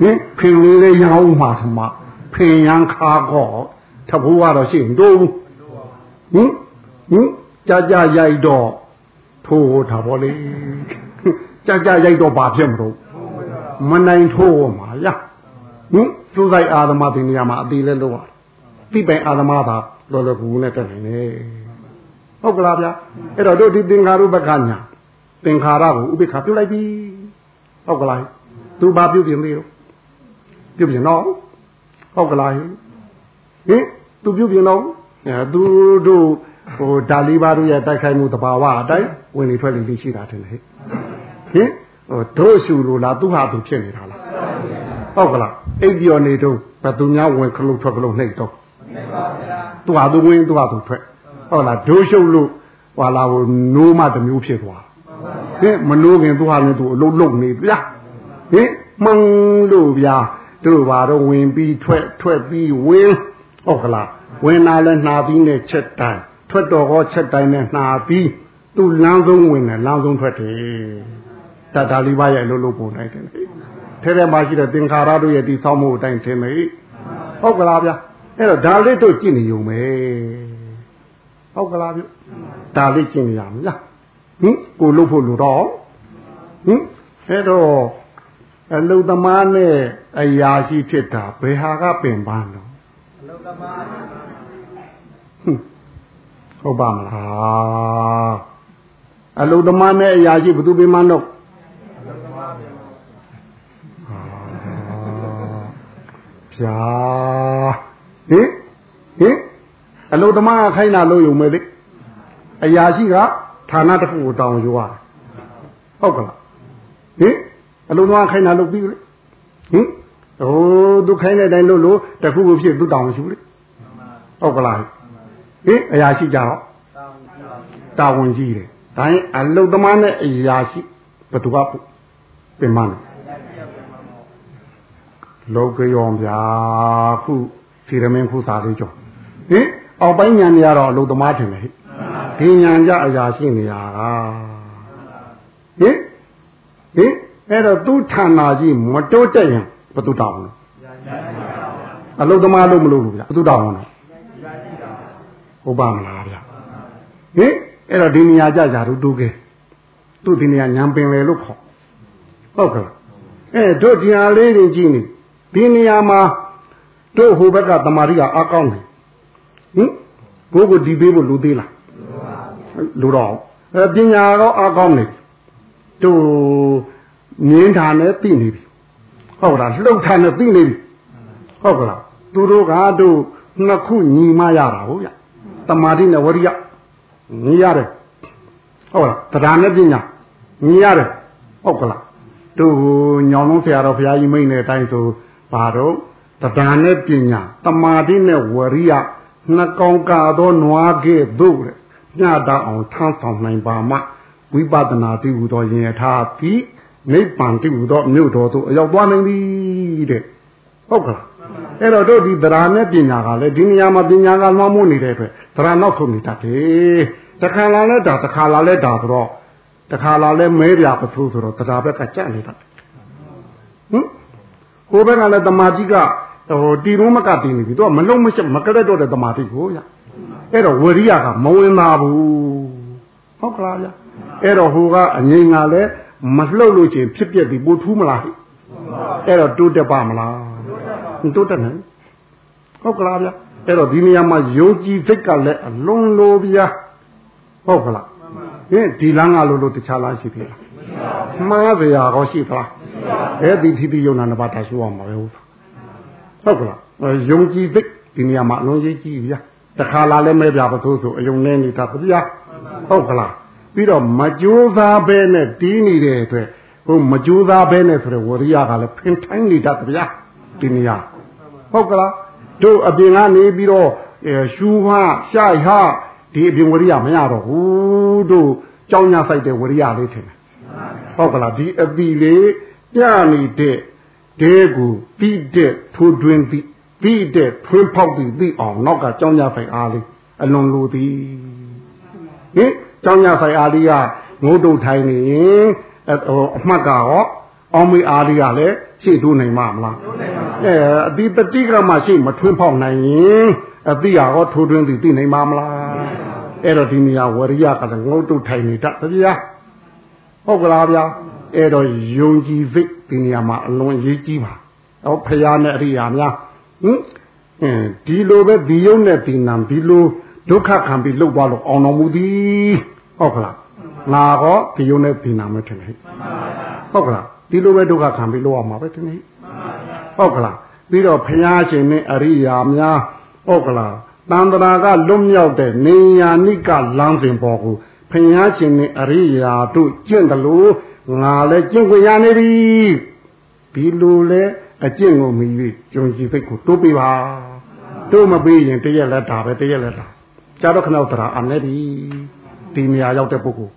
ဟင်ဖင်လေးလေးရအောင်မှာသမာဖင်ရန်ခါကောထဘိုးကတော့ရှိရင်တို့ဟင်ဟင်ကြာကြာရိုက်တော့ ထိုးတာဗောလေကြာကြာရိုက်တော့ဘာဖြစ်မလို့မနိုင်ထိုးမှာရဟင်သူဆိုင်အာသမဒီနေရာမှာအသေးလဲလို့သိပိုင်အာသမသာလောလောကူနဲ့တက်နေတယ်ဟုတ်ကလားဗျာအဲ့တော့တို့ဒီသင်္ခါရုပ္ပကညာသင်္ခါရကိုဥပိ္ပခပြုတ်လိုက်ပြီဟုတ်ကလားသူဘာပြုတ်ပြင်သေးတော့ပြုတ်ပြင်တော့ဟုတ်ကလားဟင်သူပြုပြင်တော့အဲသူတို့ ဟိုဒါလီဘာတို့ရဲ့တိုက်ခိုက်မှုတဘာဝအတိုင်းဝင်နေထွက်နေလေးရှိတာတင်ဟဲ့ဟင်ဟိုတို့ရှူလို့လားသူဟာသူဖြစ်နေတာလားဟုတ်ကလားအိပ်ပြော်နေတော့ဘယ်သူများဝင်ခလုတ်ထွက်ကလုတ်နှိပ်တော့သူဟာသူဝင်သူဟာသူထွက်ဟုတ်လားဒိုးရှုပ်လို့ဟွာလာဟိုနိုးမတမျိုးဖြစ်သွားဟင်မနိုးခင်သူဟာလည်းသူအလုံးလုံးနေဗျာဟင်မှန်လို့ဗျာတို့ဘာတော့ဝင်ပြီးထွက်ထွက်ပြီးဝင်ဟုတ်ကလားဝင်လာလဲနှာပြီးနဲ့ချက်တိုင်း ထွက်တော်ဟောချက်တိုင်းနဲ့နှာပြီးသူ့လမ်းဆုံးဝင်တယ်လမ်းဆုံးထွက်တယ်တတလေးပါရဲ့လို့လို့ပုံနိုင်တယ်ထဲထဲမှာရှိတဲ့သင်္ခါရတို့ရဲ့ဒီဆောင်းမှုအတိုင်းထင်မေဟုတ်ကလားဗျအဲ့တော့ဒါလေးတို့ကြည့်နေုံပဲဟုတ်ကလားဗျဒါလေးကြည့်နေရမလားဟင်ကိုလို့ဖို့လို့တော့ဟင်အဲ့တော့အလုသမားနဲ့အရာရှိဖြစ်တာဘယ်ဟာကပင်ပန်းတော့အလုသမား ဟုတ်ပါမလားအလုသမားနဲ့အရာရှိဘယ်သူပင်ပန်းတော့ဗျာဟင်ဟင်အလုသမားခိုင်းတာလို့ယုံမယ်လေအရာရှိကဌာနတစ်ခုကိုတောင်းယူရတယ်ဟုတ်ကလားဟင်အလုံးသွားခိုင်းတာလုပ်ပြီးလေဟင်ဟိုသူခိုင်းတဲ့အတိုင်းလုပ်လို့တခုခုဖြစ်သူတောင်းမရှိဘူးလေဟုတ်ကလား ဟင်အရာရှိကြတော့တာဝန်ကြီးတယ်ဒါရင်အလုသမားနဲ့အရာရှိဘယ်သူကပြင်မလဲလောကရောဗျာခုစီရမင်းခုစားလေးကြောဟင်အောက်ပိုင်းညာနေရတော့အလုသမားထင်တယ်ဟဲ့ဒီညာကြအရာရှိနေရတာဟင်ဟင်အဲ့တော့သူဌာနာကြီးမတိုးတက်ရင်ဘယ်သူတောင်းလဲအလုသမားလို့မလို့ဘူးဗျာဘယ်သူတောင်းလဲ ဟုတ်ပါမလားဗျာဟင်အဲ့တော့ဒီနေရာကြကြတို့တူးခဲ့သူ့ဒီနေရာညံပင်လေလို့ခေါ်ဟုတ်ကဲ့အဲတို့ဒီဟာလေးတွေကြည့်နေဒီနေရာမှာတို့ဟိုဘက်ကတမာရီကအကောင်းတယ်ဟင်ဘိုးကဒီပေးဖို့လူသေးလားလူတော့အဲပညာတော့အကောင်းနေတို့မြင်းထာနဲ့သိနေပြီဟုတ်လားလှုပ်ထာနဲ့သိနေပြီဟုတ်ကလားသူတို့ကတို့နှစ်ခုညီမရတာဟုတ်ဗျ တမာတိနဲ့ဝရိယညီရတယ်ဟုတ်လားတရားနဲ့ပညာညီရတယ်ဟုတ်ကလားတို့ညောင်လုံးဆရာတော်ဘုရားကြီးမိန့်တဲ့အတိုင်းဆိုဘာတော့တရားနဲ့ပညာတမာတိနဲ့ဝရိယနှစ်ကောင်ကာသောနွားကဲ့သို့တဲ့ညတာအောင်ထမ်းဆောင်နိုင်ပါမှဝိပဿနာတိဟူသောယင်ထားပြီးနိဗ္ဗာန်တိဟူသောမြို့တော်သို့အရောက်သွားနိုင်သည်တဲ့ဟုတ်ကလား အဲ့တော့တို့ဒီသရာနဲ့ပညာကလည်းဒီနေရာမှာပညာကလွှမ်းမိုးနေတဲ့အတွက်သရာနောက်ဆုံးနေတတ်တယ်တခါလာလဲဒါတခါလာလဲဒါဆိုတော့တခါလာလဲမဲပြပထိုးဆိုတော့သရာဘက်ကကြက်နေတတ်ဟင်ဟိုဘက်ကလည်းတမာတိကဟိုတီရုံးမကတည်နေပြီသူကမလုံးမရှိမကရက်တော့တဲ့တမာတိကိုရအဲ့တော့ဝရိယကမဝင်ပါဘူးဟုတ်ကလားဗျအဲ့တော့ဟိုကအငိမ့်ကလည်းမလှုပ်လို့ချင်းဖြစ်ပြက်ပြီးပို့ထူးမလားအဲ့တော့တိုးတက်ပါမလား တိုးတက်နိုင်ဟုတ်ကလားဗျအဲ့တော့ဒီနေရာမှာယုံကြည်စိတ်ကလည်းအလွန်လိုဗျာဟုတ်ကလားဟင်ဒီလမ်းကလို့လို့တခြားလမ်းရှိသေးလားမှားစရာကောရှိသလားအဲ့ဒီတိတိယုံနာနှစ်ပါးထားရှိရမှာပဲဟုတ်ဟုတ်ကလားယုံကြည်စိတ်ဒီနေရာမှာအလွန်ရေးကြည့်ဗျာတခါလာလဲမဲပြပါသို့ဆိုအယုံနေနေတာဗျာဟုတ်ကလားပြီးတော့မကြိုးစားဘဲနဲ့တီးနေတဲ့အတွက်ဟိုမကြိုးစားဘဲနဲ့ဆိုတဲ့ဝရိယကလည်းဖင်ထိုင်းနေတတ်ဗျာ ဒီနေရာဟုတ်ကလားတို့အပြင်ကနေပြီးတော့ရှူဟာရှာဟာဒီအပြင်ဝရိယမရတော့ဘူးတို့ကြောင်းညာဆိုင်တဲ့ဝရိယလေးထင်တယ်ဟုတ်ကလားဒီအပီလေးပြနေတဲ့ဒဲကိုပြီးတဲ့ထိုးတွင်ပြီးပြီးတဲ့ထွင်းဖောက်ပြီးပြီးအောင်နောက်ကကြောင်းညာဆိုင်အားလေးအလွန်လိုသည်ဟင်ကျောင်းရဆိုင်အားလေးကငိုးတုတ်ထိုင်နေရင်ဟိုအမှတ်ကရောအောင်မေးအားလေးကလည်းရှေ့တိုးနိုင်မှာမလား အဲအတိပတိကမှရှေ့မထွင်းဖောက်နိုင်ရင်အတိရောထိုးတွင်းသည်သိနိုင်မှာမလားအဲ့တော့ဒီနေရာဝရိယကလည်းငိုးတုတ်ထိုင်နေတတ်ဗျာဟုတ်ကလားဗျာအဲ့တော့ယုံကြည်စိတ်ဒီနေရာမှာအလွန်ရေးကြီးပါဟောဖရာနဲ့အရိယာများဟင်ဒီလိုပဲဒီယုံနဲ့ဒီနံဒီလိုဒုက္ခခံပြီးလှုပ်သွားလို့အောင်တော်မူသည်ဟုတ်ကလားငါဟောဒီယုံနဲ့ဒီနာမထင်ဟဲ့ဟုတ်ကလားဒီလိုပဲဒုက္ခခံပြီးလှုပ်အောင်မှာပဲထင်ဟဲ့ ဟုတ်ကလားပြီးတော့ဘုရားရှင်နဲ့အရိယာများဟုတ်ကလားတန်ត្រာကလွတ်မြောက်တဲ့နေယာနိကလမ်းစဉ်ပေါ်ကိုဘုရားရှင်နဲ့အရိယာတို့ကျင့်တယ်လို့ငါလည်းကျင့်ခွင့်ရနေပြီဒီလိုလဲအကျင့်ကိုမြည်၍ကြုံကြည်စိတ်ကိုတိုးပေးပါတိုးမပေးရင်တရက်လက်တာပဲတရက်လက်တာကြာတော့ခဏတရာအမဲဒီဒီနေရာရောက်တဲ့ပုဂ္ဂိုလ်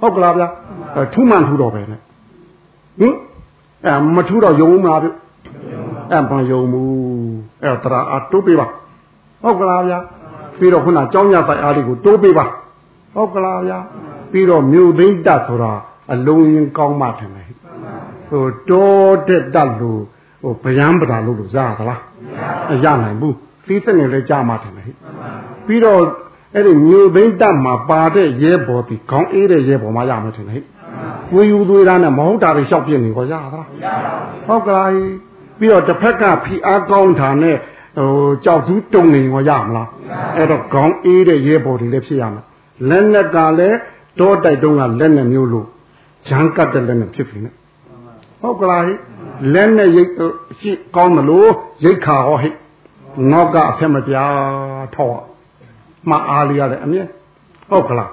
ဟုတ်ကလားဗျာထူးမှန်ထူတော့ပဲနဲ့ဟင်အဲမထူတော့ယုံမှာဗျ အဲမယုံဘူးအဲတရာအတိုးပေးပါဟုတ်ကလားဗျာပြီးတော့ခုနကြောင်းရဆိုင်အားလေးကိုတိုးပေးပါဟုတ်ကလားဗျာပြီးတော့မြို့သိမ့်တတ်ဆိုတာအလုံးရင်ကောင်းမှထင်တယ်ဟိုတောတက်တတ်လို့ဟိုဗျံပဒါလို့လို့ရသလားမရနိုင်ဘူးသီးစနေလည်းကြားမှထင်တယ်ပြီးတော့အဲ့ဒီမြို့သိမ့်တတ်မှာပါတဲ့ရဲဘော်ဒီခေါင်းအေးတဲ့ရဲဘော်မှရမယ်ထင်တယ်ဝေယူသွေးသားနဲ့မဟုတ်တာတွေလျှောက်ပြနေခေါ်ရသလားဟုတ်ကလား ပြီးတော့တစ်ဖက်ကဖီအားကောင်းတာနဲ့ဟိုကြောက်သူတုံနေခေါ်ရမလားအဲ့တော့ခေါင်းအေးတဲ့ရဲဘော်တွေလည်းဖြစ်ရမယ်လက်နဲ့ကလည်းတောတိုက်တုံးကလက်နဲ့မျိုးလို့ဂျန်ကတ်တဲ့လက်နဲ့ဖြစ်ပြီနဲ့ဟုတ်ကလားဟိလက်နဲ့ရိတ်ရှိကောင်းမလို့ရိတ်ခါဟောဟိငေါကအဆက်မပြားထောက်မအားလျရတယ်အမြဲဟုတ်ကလား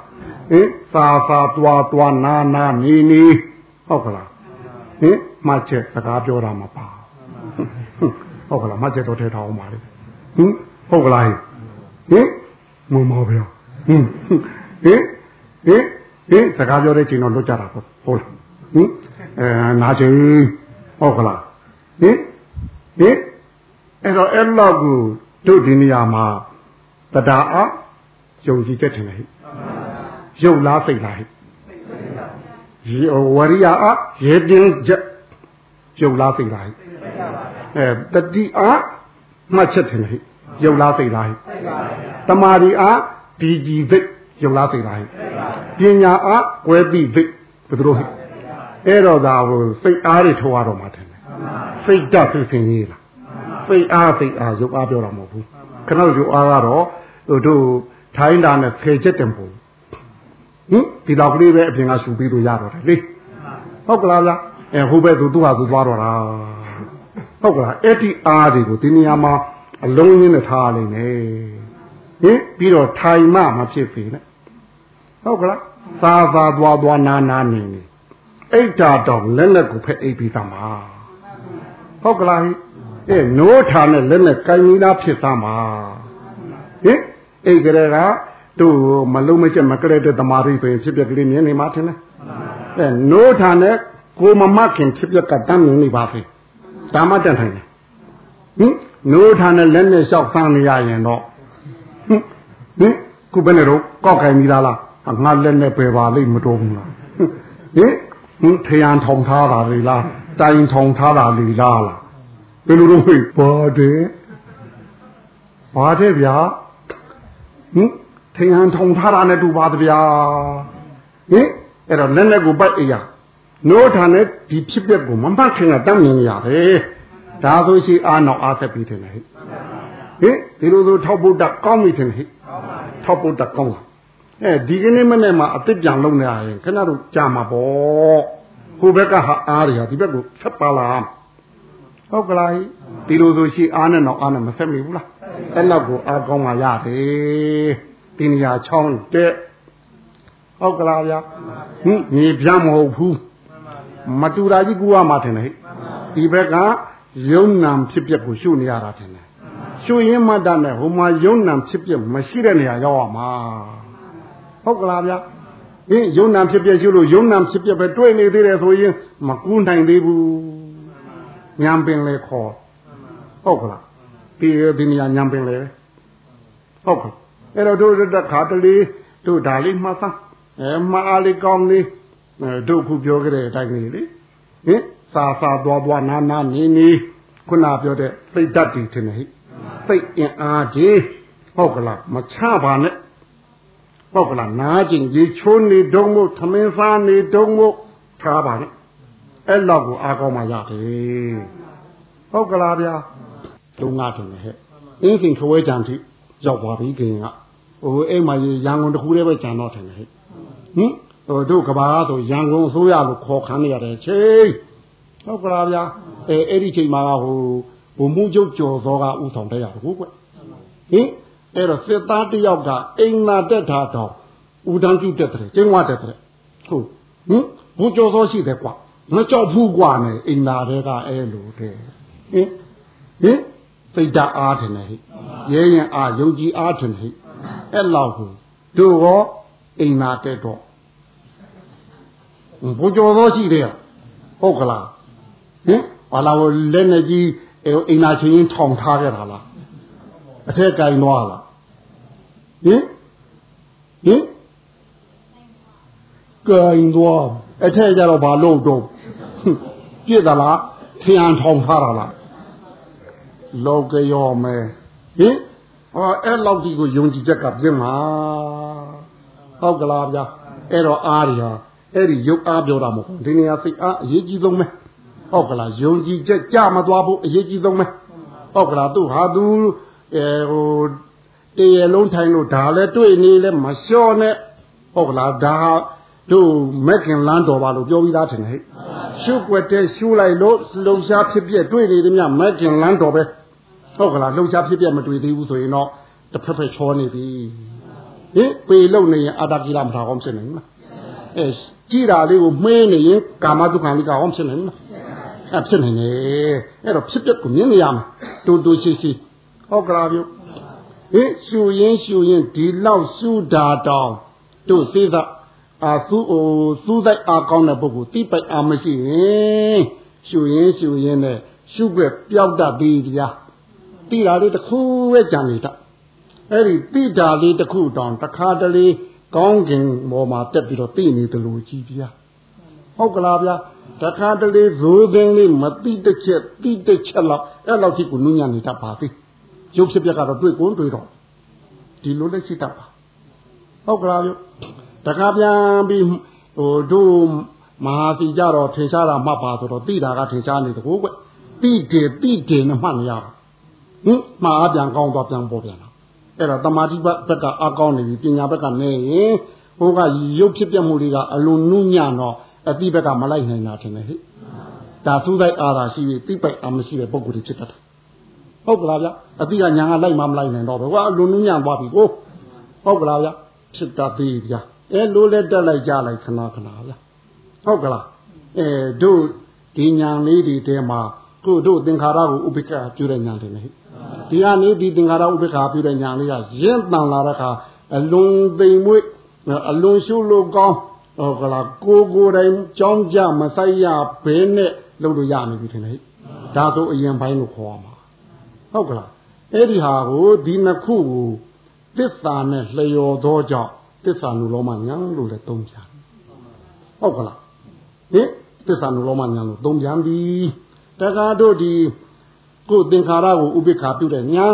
ဟင်စာစာတွားတွားနာနာနေနေဟုတ်ကလားဟင်မှချက်စကားပြောတာမပါ ဟုတ်ကလားမှချက်တော့ထဲထားအောင်ပါလေဟင်ဟုတ်ကလားဟင်မမောဗျာဟင်ဟင်ဟင်ဟင်စကားပြောတဲ့ချိန်တော့လွတ်ကြတာပေါ့ဟုတ်လားဟင်အဲနာချင်ဟုတ်ကလားဟင်ဟင်အဲ့တော့အဲ့လောက်ကိုတို့ဒီနေရာမှာတရားအယုံကြည်ချက်ထင်တယ်ဟိရုပ်လားစိတ်လားဟိရေဝရိယအရေတင်ချက်ရုပ်လားစိတ်လားဟိ အဲတတိအမှတ်ချက်ထင်တယ်ဟိရုပ်လားစိတ်လားဟိတမာရီအဒီကြည်စိတ်ရုပ်လားစိတ်လားဟိပညာအကွဲတိစိတ်ဘယ်လိုဟိအဲ့တော့ဒါဟိုစိတ်အားတွေထိုးရတော့မှထင်တယ်စိတ်ဓာတ်သိစင်ကြီးလားစိတ်အားစိတ်အားရုပ်အားပြောတာမဟုတ်ဘူးခဏရုပ်အားကတော့ဟိုတို့ထိုင်းတာနဲ့ဖေချက်တင်ပုံဟင်ဒီတော့ကလေးပဲအပြင်ကရှူပြီးလို့ရတော့တယ်လေဟုတ်ကလားဗျအဲဟိုဘက်သူသူ့ဟာသူသွားတော့တာ ဟုတ်ကလားအဲ့ဒီအားတွေကိုဒီနေရာမှာအလုံးရင်းနဲ့ထားလိမ့်မယ်ဟင်ပြီးတော့ထိုင်မှမဖြစ်ပေနဲ့ဟုတ်ကလားသာသာသွားသွားနာနာနေနေအိတ်တာတော့လက်လက်ကိုဖက်အိပ်ပြီးသားမှာဟုတ်ကလားအဲနိုးထာနဲ့လက်နဲ့ကိုင်ကြီးလားဖြစ်သားမှာဟင်အိတ်ကလေးကသူ့မလုံးမချက်မကလေးတဲ့တမာရီဆိုရင်ဖြစ်ပြကလေးမြင်နေမှာထင်တယ်အဲနိုးထာနဲ့ကိုမမခင်ဖြစ်ပြကတမ်းမြင်နေပါဖေ ဒါမှတန်ထိုင်တယ်ဟင်နိုးထာနဲ့လက်နဲ့လျှောက်ဆန်းနေရရင်တော့ဟင်ဟင်ခုဘယ်နဲ့တော့ကောက်ခိုင်ပြီလားငါလက်နဲ့ပယ်ပါလိမ့်မတော်ဘူးလားဟင်ဟင်ထရန်ထောင်ထားတာလေလားတိုင်ထောင်ထားတာလေလားလားဘယ်လိုလုပ်ဖြစ်ပါတယ်ပါတယ်ဗျာဟင်ထရန်ထောင်ထားတာနဲ့တူပါဗျာဟင်အဲ့တော့လက်နဲ့ကိုပိုက်အေးရ နိုးထာနဲ့ဒီဖြစ်ပျက်ကိုမမှတ်ခင်ကတမ်းမြင်ရတယ်ဒါဆိုရှိအာနောက်အားသက်ပြီးတယ်ဟဲ့ဟင်ဒီလိုဆိုထောက်ဖို့တက်ကောင်းပြီထင်ဟဲ့ထောက်ဖို့တက်ကောင်းလားအဲဒီကနေ့မနေ့မှအစ်စ်ပြန်လုံးနေရရင်ခဏတော့ကြာမှာပေါ့ဟိုဘက်ကဟာအားတွေဟာဒီဘက်ကိုဆက်ပါလားဟုတ်ကလားဒီလိုဆိုရှိအားနဲ့တော့အားနဲ့မဆက်မိဘူးလားအဲ့လောက်ကိုအားကောင်းမှရတယ်ဒီနေရာချောင်းတဲ့ဟုတ်ကလားဗျာဟင်ညီပြမဟုတ်ဘူး မတူတာကြီးကူရမှာထင်တယ်ဟဲ့ဒီဘက်ကယုံနံဖြစ်ပျက်ကိုရှုနေရတာထင်တယ်ရှုရင်းမှတ်တာနဲ့ဟိုမှာယုံနံဖြစ်ပျက်မရှိတဲ့နေရာရောက်ရမှာဟုတ်ကလားဗျာဟင်ယုံနံဖြစ်ပျက်ရှုလို့ယုံနံဖြစ်ပျက်ပဲတွေ့နေသေးတယ်ဆိုရင်မကူးနိုင်သေးဘူးညံပင်လေခေါ်ဟုတ်ကလားဒီဒီနေရာညံပင်လေဟုတ်ကဲ့အဲ့တော့တို့တခါတလေတို့ဒါလေးမှတ်သားအဲမအားလေးကောင်းလေး တို့ခုပြောကြတဲ့အတိုင်းလေးလေဟင်စာစာသွားသွားနာနာနေနေခုနပြောတဲ့စိတ်ဓာတ်တွေထင်တယ်ဟိစိတ်အင်အားကြီးဟုတ်ကလားမချပါနဲ့ဟုတ်ကလားနားကျင်ရေချိုးနေတုံးမို့သမင်းစားနေတုံးမို့ထားပါနဲ့အဲ့လောက်ကိုအားကောင်းမှရတယ်ဟုတ်ကလားဗျာလုံးငါတယ်ဟဲ့အင်းခင်ခွဲကြံတိရောက်သွားပြီခင်ကဟိုအိမ်မှာရန်ကုန်တခုတည်းပဲကြံတော့တယ်ဟဲ့ဟင်ဟို တို့ကဘာဆိုရန်ကုန်ဆိုရလို့ခေါ်ခံနေရတယ်ချိန်ဟုတ်ကလားဗျာအဲအဲ့ဒီချိန်မှာဟိုဘုံမှုချုပ်ကျော်စောကဥဆောင်တဲ့ရဘူးကွဟင်အဲ့တော့စစ်သားတယောက်ကအိမ်နာတက်တာတော့ဥဒန်းကျတက်တယ်ကျင်းဝတက်တယ်ဟုတ်ဟင်ဘုကျော်စောရှိတယ်ကွာမကြောက်ဘူးကွာနဲ့အိမ်နာတွေကအဲလိုတဲ့ဟင်ဟင်စိတ်ဓာတ်အားထင်တယ်ဟိရဲရင်အားယုံကြည်အားထင်ဟိအဲ့လောက်ကိုတို့ရောအိမ်နာတက်တော့ ဘုကျော်သောရှိတယ်ဟုတ်ကလားဟင်ဘာလာလက်နဲ့ကြီးအိမ်နာချင်းချင်းထောင်ထားခဲ့တာလားအထက်ကင်သွားလားဟင်ဟင်ကင်သွားအထက်ကျတော့ဘာလို့တော့ပြည့်သလားထျံထောင်ထားတာလားလောကရောမယ်ဟင်အော်အဲ့လောက်ဒီကိုယုံကြည်ချက်ကပြင်းမှာဟုတ်ကလားဗျာအဲ့တော့အားရ အဲ့ဒီရုပ်အားပြောတာမဟုတ်ဒီနေရာစိတ်အားအရေးကြီးဆုံးပဲဟုတ်ကလားယုံကြည်ချက်ကြမသွားဖို့အရေးကြီးဆုံးပဲဟုတ်ကလားသူဟာသူအဲဟိုတရလုံးထိုင်လို့ဒါလည်းတွေ့နေလဲမလျှော့နဲ့ဟုတ်ကလားဒါတို့မက်ကင်လန်းတော်ပါလို့ပြောပြီးသားထင်တယ်ရှုပ်ွက်တဲ့ရှုလိုက်လို့လှုပ်ရှားဖြစ်ပြတွေ့နေတယ်မြမက်ကင်လန်းတော်ပဲဟုတ်ကလားလှုပ်ရှားဖြစ်ပြမတွေ့သေးဘူးဆိုရင်တော့တစ်ဖက်ဖက်ချောနေပြီဟင်ပေလုံနေရင်အာတာကိလမထားအောင်ဖြစ်နေမှာ အဲကြည်တာလေးကိုမှင်းနေရင်ကာမဒုက္ခလေးကအောင်ဖြစ်နေမှာအဲဖြစ်နေနေအဲ့တော့ဖြစ်ပျက်ကိုမြင်နေရမှာတူတူရှိရှိဟုတ်ကလားပြုဟင်ရှူရင်ရှူရင်ဒီလောက်ရှူတာတောင်တို့သိသာအာသူ့ဟိုသူ့တိုက်အားကောင်းတဲ့ပုဂ္ဂိုလ်တိပိုက်အားမရှိရင်ရှူရင်ရှူရင်နဲ့ရှုွက်ပျောက်တတ်ပြီဗျာတိတာလေးတစ်ခုပဲကြံနေတာအဲ့ဒီတိတာလေးတစ်ခုတောင်တစ်ခါတလေ ကောင်းကင်ပေါ်မှာတက်ပြီးတော့သိနေတယ်လို့ကြည်ဗျာဟုတ်ကလားဗျာတခါတလေဇိုးသိန်းလေးမတိတစ်ချက်တိတစ်ချက်လောက်အဲ့လောက်ထိကိုနုညံ့နေတတ်ပါသေးရုပ်ဖြစ်ပြကတော့တွေ့ကိုတွေ့တော့ဒီလိုလက်ရှိတတ်ပါဟုတ်ကလားဗျတခါပြန်ပြီးဟိုတို့မဟာစီကြတော့ထင်ရှားတာမှတ်ပါဆိုတော့တိတာကထင်ရှားနေတကူကွတိတယ်တိတယ်နဲ့မှတ်နေရတာဟင်မှားပြန်ကောင်းသွားပြန်ပေါ်ပြန်လာ အဲ့တော့တမာတိဘက်ကအကောင်းနေပြီပညာဘက်ကနေရင်ဟိုကရုပ်ဖြစ်ပြမှုတွေကအလွန်နုညံ့တော့အတိဘက်ကမလိုက်နိုင်တာထင်တယ်ဟိဒါသူ့တိုက်အားသာရှိပြီးတိပိုက်အားမရှိတဲ့ပုံကိုယ်တွေဖြစ်တတ်တယ်ဟုတ်ကလားဗျအတိကညာကလိုက်မှမလိုက်နိုင်တော့ဘူးကအလွန်နုညံ့သွားပြီကိုဟုတ်ကလားဗျဖြစ်တတ်သေးဗျအဲလိုလဲတက်လိုက်ကြလိုက်ခဏခဏဗျဟုတ်ကလားအဲတို့ဒီညာလေးတွေတဲမှာကိုတို့သင်္ခါရကိုဥပိ္ပခပြုတဲ့ညာတယ်လေ ဒီကနေဒီသင်္ခါရဥပိ္ပခပြုတဲ့ညာလေးကရင့်တန်လာတဲ့အခါအလွန်သိမ်မွေ့အလွန်ရှုလို့ကောင်းဟုတ်ကလားကိုကိုယ်တိုင်ကြောင်းကြမဆိုင်ရဘဲနဲ့လုပ်လို့ရနေပြီထင်လေဒါဆိုအရင်ပိုင်းကိုခေါ်ရမှာဟုတ်ကလားအဲ့ဒီဟာကိုဒီနှစ်ခုကိုသစ္စာနဲ့လျော်သောကြောင့်သစ္စာနုလောမညာလို့လည်းသုံးပြန်ဟုတ်ကလားဟင်သစ္စာနုလောမညာလို့သုံးပြန်ပြီတက္ကတို့ဒီ ကိုယ်သင်္ခါရကိုဥပိ္ပခာပြုတဲ့ညာ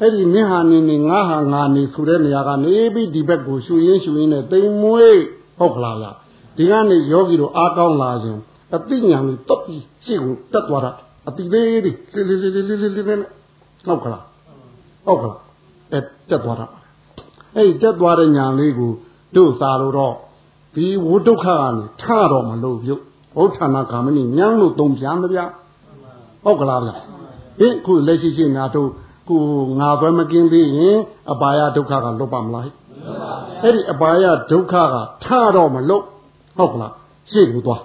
အဲ့ဒီမင်းဟာနေနေငါဟာငါနေဆိုတဲ့နေရာကနေပြီးဒီဘက်ကိုရှူရင်းရှူရင်းနဲ့တိမ်မွေးဟုတ်ခလာလားဒီကနေယောဂီတို့အားကောင်းလာရင်အတိညာကိုတော့ပြီးရှေ့ကိုတက်သွားတာအတိသေးလေးလေးလေးလေးလေးလေးလေးနဲ့ဟုတ်ခလားဟုတ်ခလားအဲတက်သွားတာအဲ့ဒီတက်သွားတဲ့ညာလေးကိုတို့စာလို့တော့ဒီဝိဒုက္ခကနေထတော့မလို့ပြုတ်ဘုဋ္ဌာနာကာမဏိမြန်လို့သုံးပြန်ဗျာဟုတ်ခလားဗျာ ဟင်ခုလက်ရှိရှိနာတို့ကိုငါပဲမကင်းသေးရင်အပါယဒုက္ခကလွတ်ပါမလားအဲ့ဒီအပါယဒုက္ခကထတော့မလို့ဟုတ်ကလားရှေ့ကိုသွား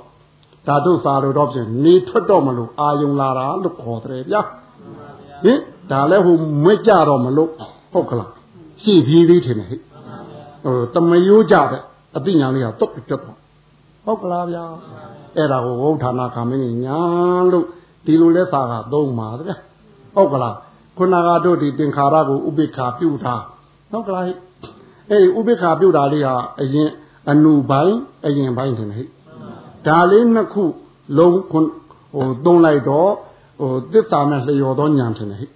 ဒါတို့စာလို့တော့ပြင်နေထွက်တော့မလို့အာယုံလာတာလို့ခေါ်တယ်ဗျာဟင်ဒါလည်းဟိုမွဲ့ကြတော့မလို့ဟုတ်ကလားရှေ့ပြေးလေးထင်တယ်ဟဲ့ဟိုတမယိုးကြတဲ့အသိဉာဏ်လေးကတုတ်ပြတ်သွားဟုတ်ကလားဗျာအဲ့ဒါကိုဝုဋ္ဌာနာခမင်းညာလို့ ဒီလိုလဲစာကသုံးပါဗျာဟုတ်ကလားခုနကတို့ဒီသင်္ခါရကိုဥပိ္ပခာပြုတာဟုတ်ကလားအဲ့ဒီဥပိ္ပခာပြုတာလေးဟာအရင်အနုပိုင်းအရင်ပိုင်းထင်တယ်ဟဲ့ဒါလေးနှစ်ခုလုံးဟိုသုံးလိုက်တော့ဟိုသစ္စာနဲ့လျော်သောညာထင်တယ်ဟဲ့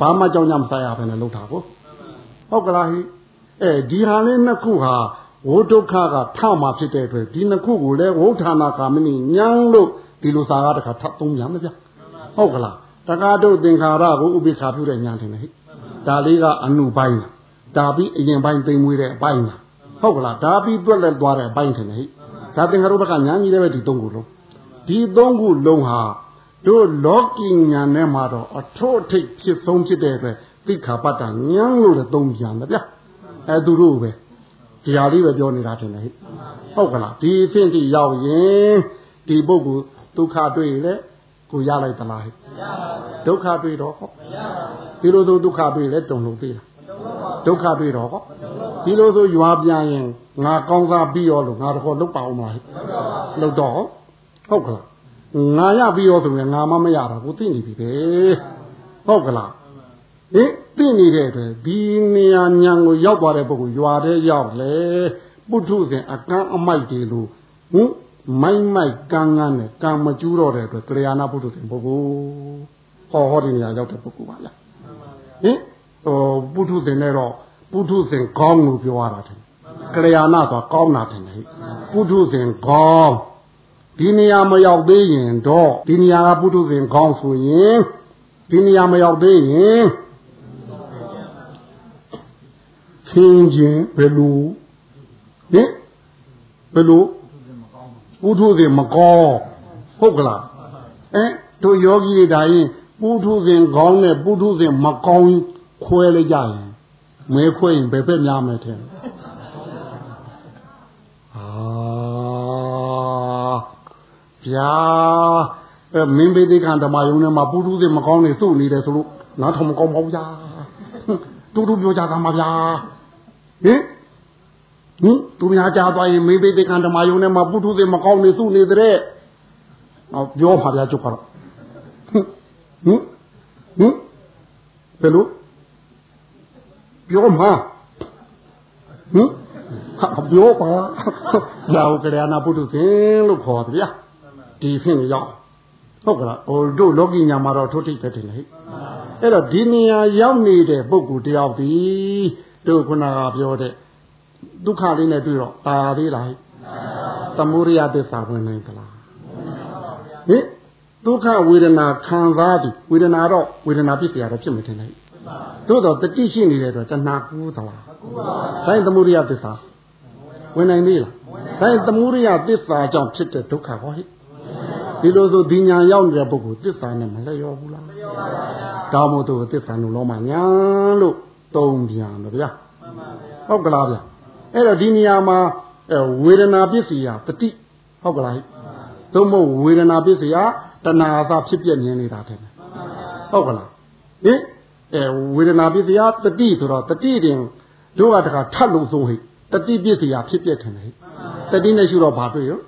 ဘာမှကြောင်းကြမဆိုင်ရဘဲနဲ့လှုပ်တာကိုဟုတ်ကလားဟိအဲဒီဟာလေးနှစ်ခုဟာဝိဒုက္ခကထမှဖြစ်တဲ့အတွက်ဒီနှစ်ခုကိုလည်းဝုဌာနာကာမဏိညံလို့ဒီလိုစာကားတစ်ခါထပ်သုံးပြန်မပြ ဟုတ်ကလားတကားတို့သင်္ခါရကိုဥပိ္ပခာပြုတဲ့ညာထင်တယ်ဟိဒါလေးကအနုပိုင်းလားဒါပြီးအရင်ပိုင်းသိမ့်မွေးတဲ့အပိုင်းလားဟုတ်ကလားဒါပြီးတွက်လက်သွားတဲ့အပိုင်းထင်တယ်ဟိဒါသင်္ခါရဘက်ကညာကြီးလည်းပဲဒီသုံးခုလုံးဒီသုံးခုလုံးဟာတို့လောကီညာနဲ့မှာတော့အထောအထိတ်ဖြစ်ဆုံးဖြစ်တဲ့အတွက်သိခါပတ္တညံလို့လည်းသုံးပြန်တယ်ဗျအဲသူတို့ပဲတရားလေးပဲပြောနေတာထင်တယ်ဟဲ့ဟုတ်ကလားဒီအဆင့်ထိရောက်ရင်ဒီပုဂ္ဂိုလ်ဒုက္ခတွေ့လေ ကိုရလိုက်သလားဟဲ့ဒုက္ခတွေ့တော့ဟောဒီလိုဆိုဒုက္ခတွေ့လေတုံလို့သေးလားဒုက္ခတွေ့တော့ဟောဒီလိုဆိုရွာပြန်ရင်ငါကောင်းစားပြီးရောလို့ငါတော့လုတ်ပါအောင်ပါဟဲ့လုတ်တော့ဟုတ်ကလားငါရပြီးရောဆိုရင်ငါမမရတာကိုသိနေပြီပဲဟုတ်ကလားဟင်သိနေတဲ့အတွက်ဒီနေရာညံကိုရောက်သွားတဲ့ပုဂ္ဂိုလ်ရွာတဲ့ရောက်လေပုထုဇဉ်အကန်းအမိုက်တွေလို့ဟင် မိုက်မိုက်ကန်းကန်းနဲ့ကံမကျူးတော့တဲ့အတွက်ကလျာဏပုထုဇဉ်ပုဂ္ဂိုလ်ဟောဟောဒီနေရာရောက်တဲ့ပုဂ္ဂိုလ်ပါလားဟင်ဟိုပုထုဇဉ်နဲ့တော့ပုထုဇဉ်ကောင်းလို့ပြောရတာတယ်ကလျာဏဆိုကောင်းတာတယ်ပုထုဇဉ်ကောင်းဒီနေရာမရောက်သေးရင်တော့ဒီနေရာကပုထုဇဉ်ကောင်းဆိုရင်ဒီနေရာမရောက်သေးရင်ချင်းချင်းဘယ်လိုဟင်ဘယ်လို ပုထုဇဉ်မကောင်းဟုတ်ကလားအဲတို့ယောဂီတွေဒါရင်ပုထုဇဉ်ကောင်းနဲ့ပုထုဇဉ်မကောင်းခွဲလိုက်ကြရင်မဲခွဲရင်ဘယ်ဘက်များမယ်ထင်အာဗျာအဲမင်းဘေဒီခံဓမ္မယုံထဲမှာပုထုဇဉ်မကောင်းနေစုနေတယ်ဆိုလို့နားထောင်မကောင်းပါဘူးဗျာတူတူပြောကြတာမှာဗျာဟင် ဟင်သူများကြားသွားရင်မေဘိသေကံဓမ္မယုံထဲမှာပုထုဇဉ်မကောင်းနေစုနေတဲ့ဟောပြောပါဗျာကျုပ်ကတော့ဟင်ဟင်ဘယ်လိုပြောမှာဟင်ဟာပြောပါရာဟုကရဏပုထုဇဉ်လို့ခေါ်တယ်ဗျာဒီဖြင့်ရောက်ဟုတ်ကလားဟိုတို့လောကီညာမှာတော့ထိုးထိပ်ပဲတင်လေအဲ့တော့ဒီနေရာရောက်နေတဲ့ပုဂ္ဂိုလ်တယောက်ဒီတို့ခုနကပြောတဲ့ ဒုက္ခလေးနဲ့တွေ့တော့ပါသေးလားသမုဒိယသစ္စာဝင်နိုင်သလားဟင်ဒုက္ခဝေဒနာခံစားသည်ဝေဒနာတော့ဝေဒနာပြစ်စရာတော့ဖြစ်မထင်နိုင်သို့တော့တတိရှိနေတဲ့အတွက်တဏှာကူးသလားဒါသမုဒိယသစ္စာဝင်နိုင်သေးလားဒါသမုဒိယသစ္စာကြောင့်ဖြစ်တဲ့ဒုက္ခဟောဟိဒီလိုဆိုဒီညာရောက်နေတဲ့ပုဂ္ဂိုလ်သစ္စာနဲ့မလျော်ဘူးလားမလျော်ပါဘူး။ဒါမို့သူသစ္စာနုလောမညာလို့တုံးပြန်တယ်ဗျာ။ဟုတ်ကလားဗျာ။ အဲ့တော့ဒီနေရာမှာဝေဒနာပစ္စည်းဟာတတိဟုတ်ကလား။သို့မဟုတ်ဝေဒနာပစ္စည်းဟာတဏှာသာဖြစ်ပြမြင်နေတာတဲ့။ဟုတ်ကလား။ဟင်အဲဝေဒနာပစ္စည်းဟာတတိဆိုတော့တတိတင်တို့ကတခါထပ်လို့ဆိုဟိတတိပစ္စည်းဟာဖြစ်ပြတယ်ဟိတတိနဲ့ရှုတော့ဘာတွေ့ရော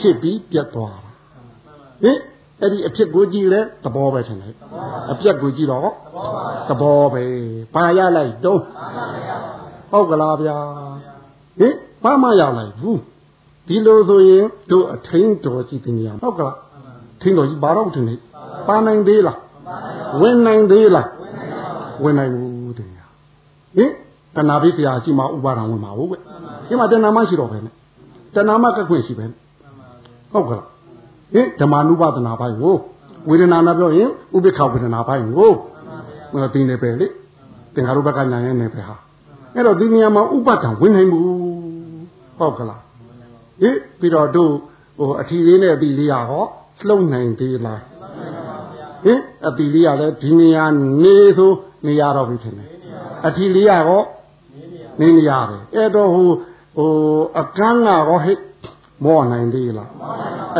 ဖြစ်ပြီးပြတ်သွားဟင်အဲ့ဒီအဖြစ်ကိုကြည့်လဲသဘောပဲထင်တယ်အပြက်ကိုကြည့်တော့သဘောပဲဘာရလိုက်တုံး ဟုတ်ကလားဗျာဟင်ဘာမှရလိုက်ဘူးဒီလိုဆိုရင်တို့အထင်းတော်ကြည့်တင်ရဟုတ်ကလားထင်းတော်ကြီးဘာတော့ထင်နေပါနိုင်သေးလားဝင်နိုင်သေးလားဝင်နိုင်ဘူးတင်ရဟင်တဏှာပိတရားရှိမှဥပါဒံဝင်မှာဟုတ်ကဲ့ဒီမှာတဏှာမရှိတော့ပဲနဲ့တဏှာမှကခွင့်ရှိပဲဟုတ်ကလားဟင်ဓမ္မနုပဒနာပိုင်းကိုဝေဒနာနဲ့ပြောရင်ဥပိ္ပခဝေဒနာပိုင်းကိုမသိနေပဲလေသင်္ခါရုပ္ပကညာရဲ့နေပဲဟာ အဲ့တော့ဒီနေရာမှာဥပဒံဝင်နိုင်ဘူးဟုတ်ကလားဟင်ပြီးတော့တို့ဟိုအထီလေးနဲ့အပီလေးရဟောလှုပ်နိုင်သေးလားဟင်အပီလေးရလဲဒီနေရာနေဆိုနေရတော့ပြီထင်တယ်အထီလေးရဟောနေနေရတယ်အဲ့တော့ဟိုဟိုအကန်းကဟောဟိမောနိုင်သေးလား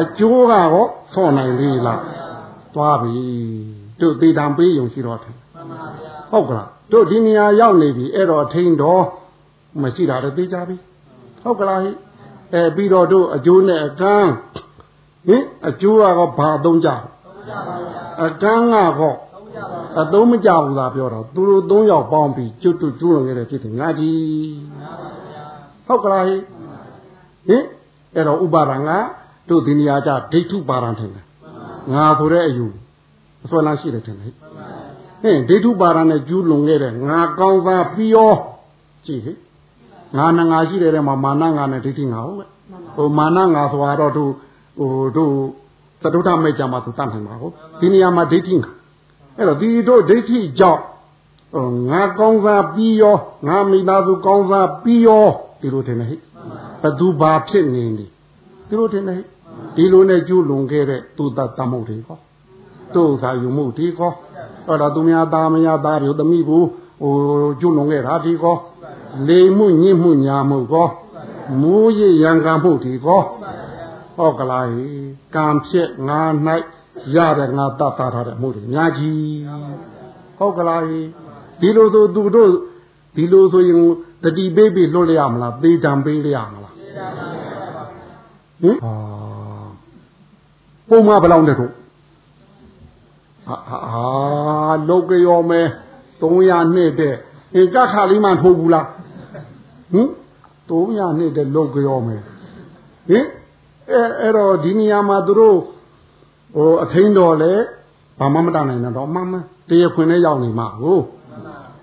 အကျိုးကတော့ဆော့နိုင်သေးလားသွားပြီတို့သေတံပေးယုံရှိတော့တယ်ဟုတ်ကလား တို့ဒီနေရာရောက်နေပြီအဲ့တော့ထိန်တော်မရှိတာတော့သိကြပြီဟုတ်ကလားဟိအဲပြီးတော့တို့အကျိုးနဲ့အကန်းဟင်အကျိုးကတော့ဘာသုံးကြအကန်းကတော့အသုံးမကြဘူးလားပြောတော့သူတို့သုံးယောက်ပေါင်းပြီးကျွတ်ကျွတ်ကျွတ်လုံရတဲ့ဖြစ်တယ်ငါကြီးဟုတ်ကလားဟိဟင်အဲ့တော့ဥပါဒံကတို့ဒီနေရာကြဒိဋ္ဌုပါဒံထင်တယ်ငါဆိုတဲ့အယူအစွဲလန်းရှိတယ်ထင်တယ်ဟ င်ဒိဋ္ဌုပါဒံနဲ့ကျူးလွန်ခဲ့တဲ့ငါကောင်းသားပြီးရောကြည့်ဟိငါနဲ့ငါရှိတဲ့ထဲမှာမာနငါနဲ့ဒိဋ္ဌိငါဟုတ်ကဲ့ဟိုမာနငါဆိုတာတော့တို့ဟိုတို့သတုထမဲ့ကြမှာသူတတ်နိုင်ပါဟုတ်ဒီနေရာမှာဒိဋ္ဌိငါအဲ့တော့ဒီတို့ဒိဋ္ဌိကြောင့်ငါကောင်းစားပြီးရောငါမိသားစုကောင်းစားပြီးရောဒီလိုထင်တယ်ဟိဘသူဘာဖြစ်နေနေဒီလိုထင်တယ်ဒီလိုနဲ့ကျူးလွန်ခဲ့တဲ့သူတတ်တမုတ်တွေဟောတို့သာယူမှုဒီကော အဲ့တော့သူများသားမယားသားပြုသမီးကိုဟိုကျွလုံခဲ့တာဒီကောလေမှုညစ်မှုညာမှုကောမူးရရံကမှုဒီကောဟုတ်ကလားကံဖြစ်ငါ၌ရတဲ့ငါတတ်တာထားတဲ့မှုတွေအများကြီးဟုတ်ကလားဒီလိုဆိုသူတို့ဒီလိုဆိုရင်တတိပေးပြီးလွတ်ရမလားသေတံပေးရမလားဟင်ဟာပုံမဘယ်လောက်တဲ့တို့ ဟာလောကရောမဲ300နှစ်တဲ့ဧကခါလေးမှထိုးဘူးလားဟင်300နှစ်တဲ့လောကရောမဲဟင်အဲအဲ့တော့ဒီနေရာမှာသူတို့ဟိုအထင်းတော်လဲဘာမှမတတ်နိုင်တော့မှမတရားခွင်နဲ့ရောက်နေမှာဟုတ်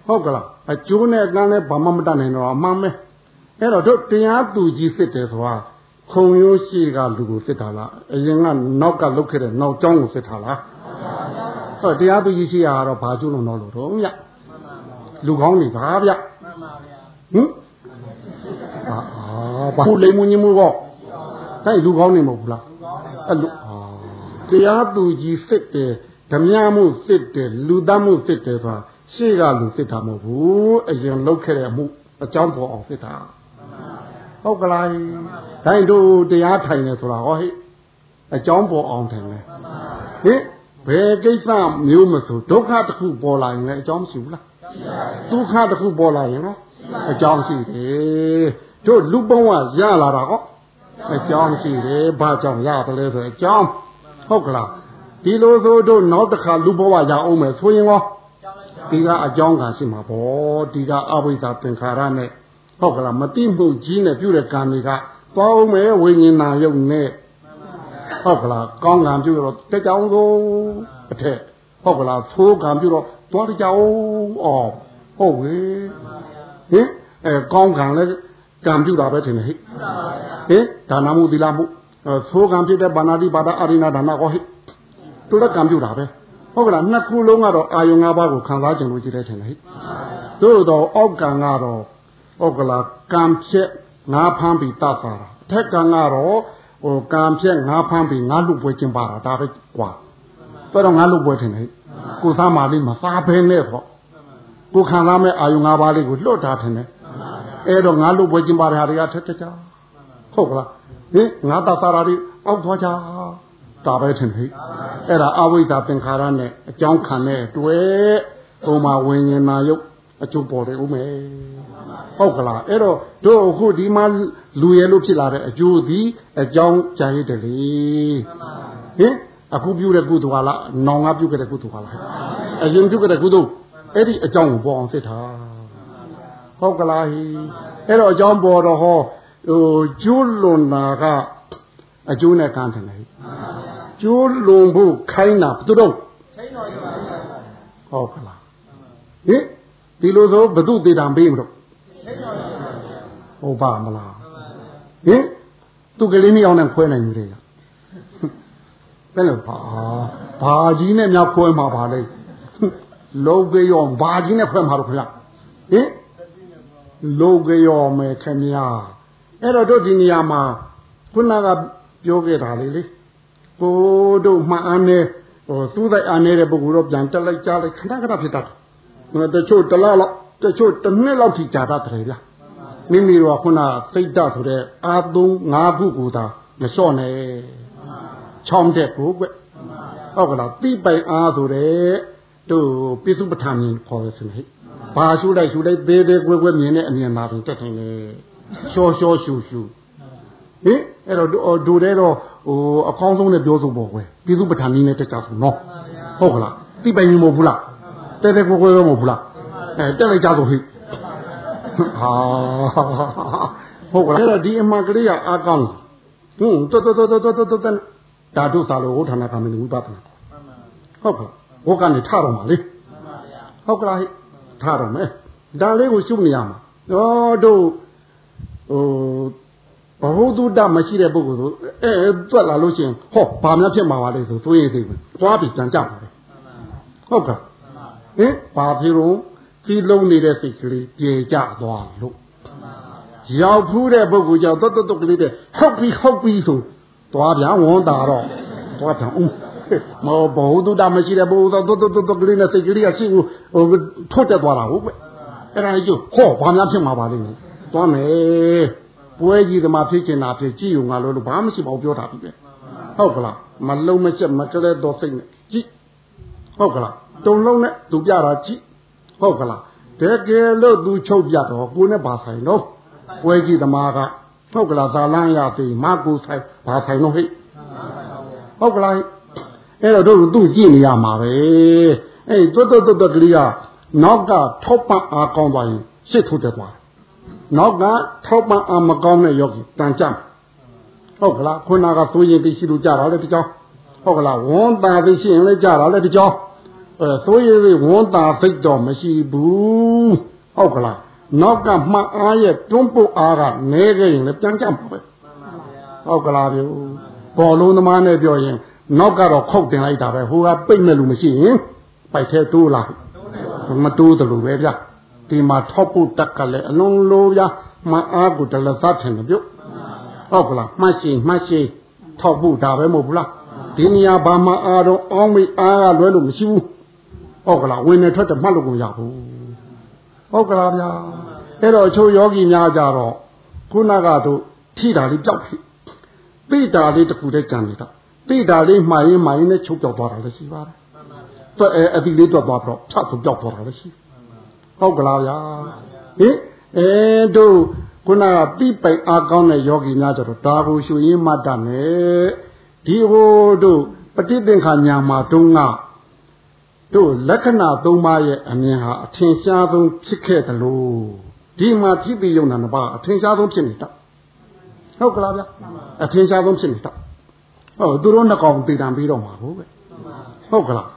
ဟုတ်ကလားအကျိုးနဲ့ကန်းလဲဘာမှမတတ်နိုင်တော့အမှန်ပဲအဲ့တော့တို့တရားသူကြီးစစ်တယ်ဆိုတာခုံရိုးရှိကလူကိုစစ်တာလားအရင်ကနောက်ကလုတ်ခဲ့တဲ့နောက်ကျောင်းကိုစစ်တာလား ဟောတရားသူကြီးရှိရတော့ဘာကျိုးလုံးတော့လို့တော့ဗျလူကောင်းနေပါဗျဟင်အာဘာခုလိမ်မွင်းမှုကောဟဲ့လူကောင်းနေမဟုတ်ဘူးလားအဲ့လူတရားသူကြီးစစ်တယ်ဓမြမှုစစ်တယ်လူသားမှုစစ်တယ်ဆိုတာရှေ့ကလူစစ်တာမဟုတ်ဘူးအရင်လုတ်ခဲ့တဲ့အမှုအကြောင်းပေါ်အောင်စစ်တာဟုတ်ကလားဒါရင်တို့တရားထိုင်နေဆိုတာဟောဟိအကြောင်းပေါ်အောင်တယ်လေဟင် ဘယ်ကိစ္စမျိုးမဆိုဒုက္ခတစ်ခုပေါ်လာရင်လည်းအကြောင်းမရှိဘူးလားဒုက္ခတစ်ခုပေါ်လာရင်တော့အကြောင်းရှိတယ်တို့လူဘဝရလာတာဟောအကြောင်းရှိတယ်ဘာကြောင့်ရတယ်လဲဆိုအကြောင်းဟုတ်ကလားဒီလိုဆိုတို့နောက်တစ်ခါလူဘဝရအောင်မယ်ဆိုရင်ရောဒီကအကြောင်းကရှိမှာပေါ့ဒီကအဝိဇ္ဇာသင်္ခါရနဲ့ဟုတ်ကလားမတိမှုကြီးနဲ့ပြုတဲ့ကံတွေကသွားအောင်မယ်ဝိညာဉ်နာယုတ်နဲ့ ဟုတ်ကလားကောင်းကံပြုတော့တကြောင်သောအထက်ဟုတ်ကလားသိုးကံပြုတော့သွားတကြောင်အော်ဟုတ်ဝေဟင်အဲကောင်းကံလည်းကံပြုတာပဲထင်တယ်ဟိဟင်ဒါနမှုသီလမှုသိုးကံပြုတဲ့ဘာနာတိဘာဒအာရိနာဒါနကောဟိသူလည်းကံပြုတာပဲဟုတ်ကလားနှစ်ခုလုံးကတော့အာယုံ၅ပါးကိုခံစားကြလို့ကြည့်တဲ့ထင်တယ်ဟိတို့တော့အောက်ကံကတော့ဟုတ်ကလားကံဖြစ်ငါဖမ်းပြီးတတ်တာအထက်ကံကတော့ ဟိုကံဖြစ်ငါဖမ်းပြီးငါလူပွဲကျင်ပါတာဒါပဲကွာတော့ငါလူပွဲထင်တယ်ကိုစားမာလေးမစားဘဲနဲ့ပေါ့ကိုခံစားမဲ့အာယုံ၅ပါးလေးကိုလွတ်တာထင်တယ်အဲ့တော့ငါလူပွဲကျင်ပါတဲ့ဟာတွေကထက်ထက်ကြဟုတ်ကလားဟင်ငါတတ်တာတွေအောက်သွားကြဒါပဲထင်တယ်အဲ့ဒါအဝိဇ္ဇာသင်္ခါရနဲ့အကြောင်းခံတဲ့တွေ့ဟိုမှာဝิญဉာဏ်ယုတ်အကျိုးပေါ်တယ်ဦးမယ် ဟုတ်ကလားအဲ့တော့တို့အခုဒီမှာလူရဲလို့ဖြစ်လာတဲ့အကျိုးသည်အကြောင်းကြာရတဲ့လေဟင်အခုပြုတဲ့ကုသိုလ်ကလားနောင်ကပြုခဲ့တဲ့ကုသိုလ်ကလားအရင်ပြုခဲ့တဲ့ကုသိုလ်အဲ့ဒီအကြောင်းကိုပေါ်အောင်စစ်ထားဟုတ်ကလားဟိအဲ့တော့အကြောင်းပေါ်တော့ဟောဟိုကျွလွန်တာကအကျိုးနဲ့ကမ်းတယ်လေကျိုးလွန်ဖို့ခိုင်းတာဘယ်သူတော့ခိုင်းတော်ရပါဘူးဟုတ်ကလားဟင်ဒီလိုဆိုဘသူသေးတာပေးမလို့ ဟုတ်ပါမလားဟင်သူကလေးမအောင်နဲ့ခွဲနိုင်ဘူးတဲ့ဘယ်လိုပါဘာကြီးနဲ့များခွဲမှာပါလဲလောကရောဘာကြီးနဲ့ခွဲမှာတော့ခင်ဗျဟင်လောကရောမယ်ခင်ဗျာအဲ့တော့တို့ဒီနေရာမှာခုနကပြောခဲ့တာလေလေကိုတို့မှန်အားနဲ့ဟိုသူ့တိုက်အားနေတဲ့ပုဂ္ဂိုလ်တော့ပြန်တက်လိုက်ကြားလိုက်ခဏခဏဖြစ်တတ်တယ်တချို့တလားလောက် တချို့တစ်နှစ်လောက်ထိကြာတတ်တယ်ဗျမိမိတို့ကခုနစိတ်ဓာတ်ဆိုတဲ့အာသုံး၅ခုကိုသာမလျှော့နဲ့ချောင်းတဲ့ကိုကွဟုတ်ကလားတိပိုင်အားဆိုတဲ့တို့ပိစုပဋ္ဌာန်ခေါ်ရစနေဘာရှုလိုက်ရှုလိုက်သေးသေးကွယ်ကွယ်မြင်တဲ့အမြင်မှာတင်တက်တယ်လေရှောရှောရှုရှုဟင်အဲ့တော့ဒိုတဲ့တော့ဟိုအကောင်းဆုံးနဲ့ပြောဆိုပေါ့ကွယ်ပြည်သူပဋ္ဌာန်းနည်းနဲ့တက်ကြဆိုနော်ဟုတ်ကလားတိပိုင်မဟုတ်ဘူးလားတဲတဲကိုကိုရောမဟုတ်ဘူးလား အဲတက်လိုက်ကြဆိုဟိဟာဟုတ်ကလားအဲ့တော့ဒီအမှန်ကလေးကအာကောင်းဟွန်းတော်တော်တော်တော်တော်တော်ဓာတုစာလို့ဟောဌာနကမင်းဝိပဿနာဟုတ်ကဲ့ဟောကနေထတော့မှာလေဟုတ်ကလားဟိထတော့မယ်ဒါလေးကိုရှုနေရမှာတော့တို့ဟိုဘဝတုတ္တမရှိတဲ့ပုဂ္ဂိုလ်ဆိုအဲတွက်လာလို့ရှိရင်ဟောဘာများဖြစ်မှာပါလဲဆိုသွေးသေးဘူးသွားပြီးကြံကြပါလေဟုတ်ကဲ့ဟင်ဘာဖြစ်လို့ ဒီလုံးနေတဲ့စိတ်ကလေးပြေကြသွားလို့ရောက်ဖူးတဲ့ပုဂ္ဂိုလ်ကြောင့်တွတ်တွတ်ကလေးတဲ့ဟုတ်ပြီဟုတ်ပြီဆိုသွားပြန်ဝန်တာတော့သွားပြန်ဦးမောဘဟုတုတမရှိတဲ့ဘုသောတို့တို့တို့ကလေးနဲ့စိတ်ကလေးကရှိဘူးဟိုထုတ်တက်သွားတာဟုတ်ကွအဲ့ဒါကြီးဟောဘာများဖြစ်မှာပါလိမ့်မယ်သွားမယ်ပွဲကြီးသမားဖြစ်ချင်တာဖြစ်ကြည့်ုံငါလို့ဘာမှမရှိပါဘူးပြောတာပြီပဲဟုတ်ကလားမလုံးမချက်မကလေးတော့စိတ်နဲ့ကြည့်ဟုတ်ကလားတုံလုံးနဲ့သူပြတာကြည့် ဟုတ်ကလားတကယ်လို့သူချုပ်ပြတော့ကိုနဲ့ဘာဆိုင်တော့ပွဲကြီးသမားကဟုတ်ကလားဇာလန်းရပြီမကူဆိုင်ဘာဆိုင်တော့ဟိဟုတ်ကလားအဲ့တော့တို့သူ့ကြည့်နေရမှာပဲအဲ့တွတ်တွတ်တွတ်ကလေးကနောက်ကထောက်ပံ့အားကောင်းသွားရင်ရှစ်ထုတ်တက်သွားနောက်ကထောက်ပံ့အားမကောင်းတဲ့ယောဂီတန်ကြဟုတ်ကလားခုနကသွေးရင်သိရှိလို့ကြတာလေတကြောင်ဟုတ်ကလားဝန်တာသိရှိရင်လည်းကြတာလေတကြောင် အဲသွေးရည်ဝန်တာသိတော့မရှိဘူးဟုတ်ကလားနောက်ကမှတ်အားရဲ့တွန်းပုတ်အားကနဲခဲ့ရင်လည်းပြန်ကြမှာပဲဟုတ်ကလားဗျဘောလုံးသမားနဲ့ပြောရင်နောက်ကတော့ခုတ်တင်လိုက်တာပဲဟိုကပိတ်မဲ့လူမရှိရင်ပိုက်သေးတိုးလာမတိုးတယ်လို့ပဲဗျဒီမှာထောက်ဖို့တက်ကလည်းအလုံးလိုဗျမအားကိုတလသတ်ထင်တယ်ပြုတ်ဟုတ်ကလားမှတ်ရှိမှတ်ရှိထောက်ဖို့ဒါပဲမဟုတ်ဘူးလားဒီနေရာဘာမှအားတော့အောင်းမိအားကလွဲလို့မရှိဘူး ဟုတ်ကလားဝင်နေထွက်တယ်မှတ်လို့ကိုရဘူးဟုတ်ကလားဗျာအဲ့တော့အချို့ယောဂီများကြတော့ခုနကတို့ထိတာလေးကြောက်ပြီပိတာလေးတစ်ခုတည်းကြံနေတာပိတာလေးမှားရင်မှားရင်နဲ့ချုပ်ပြောက်သွားတာလည်းရှိပါတယ်တော့အဲအတိလေးတော့သွားတော့ဖြတ်ဆုံးပြောက်သွားတာလည်းရှိဟုတ်ကလားဗျာဟင်အဲတို့ခုနကပိပိုင်အားကောင်းတဲ့ယောဂီများကြတော့ဒါကိုရှုရင်းမှတ်တတ်မယ်ဒီဟိုတို့ပฏิသင်္ခာညာမှာတုန်းက တို့လက္ခဏာ၃ပါးရဲ့အမြင်ဟာအထင်ရှားဆုံးဖြစ်ခဲ့တယ်လို့ဒီမှာထိပ်ပြီးယုံနာနှစ်ပါးအထင်ရှားဆုံးဖြစ်နေတာဟုတ်ကလားဗျအထင်ရှားဆုံးဖြစ်နေတာဟုတ်သူတို့နှစ်ကောင်တည်တံပြီးတော့မှာဟုတ်ပဲဟုတ်ကလား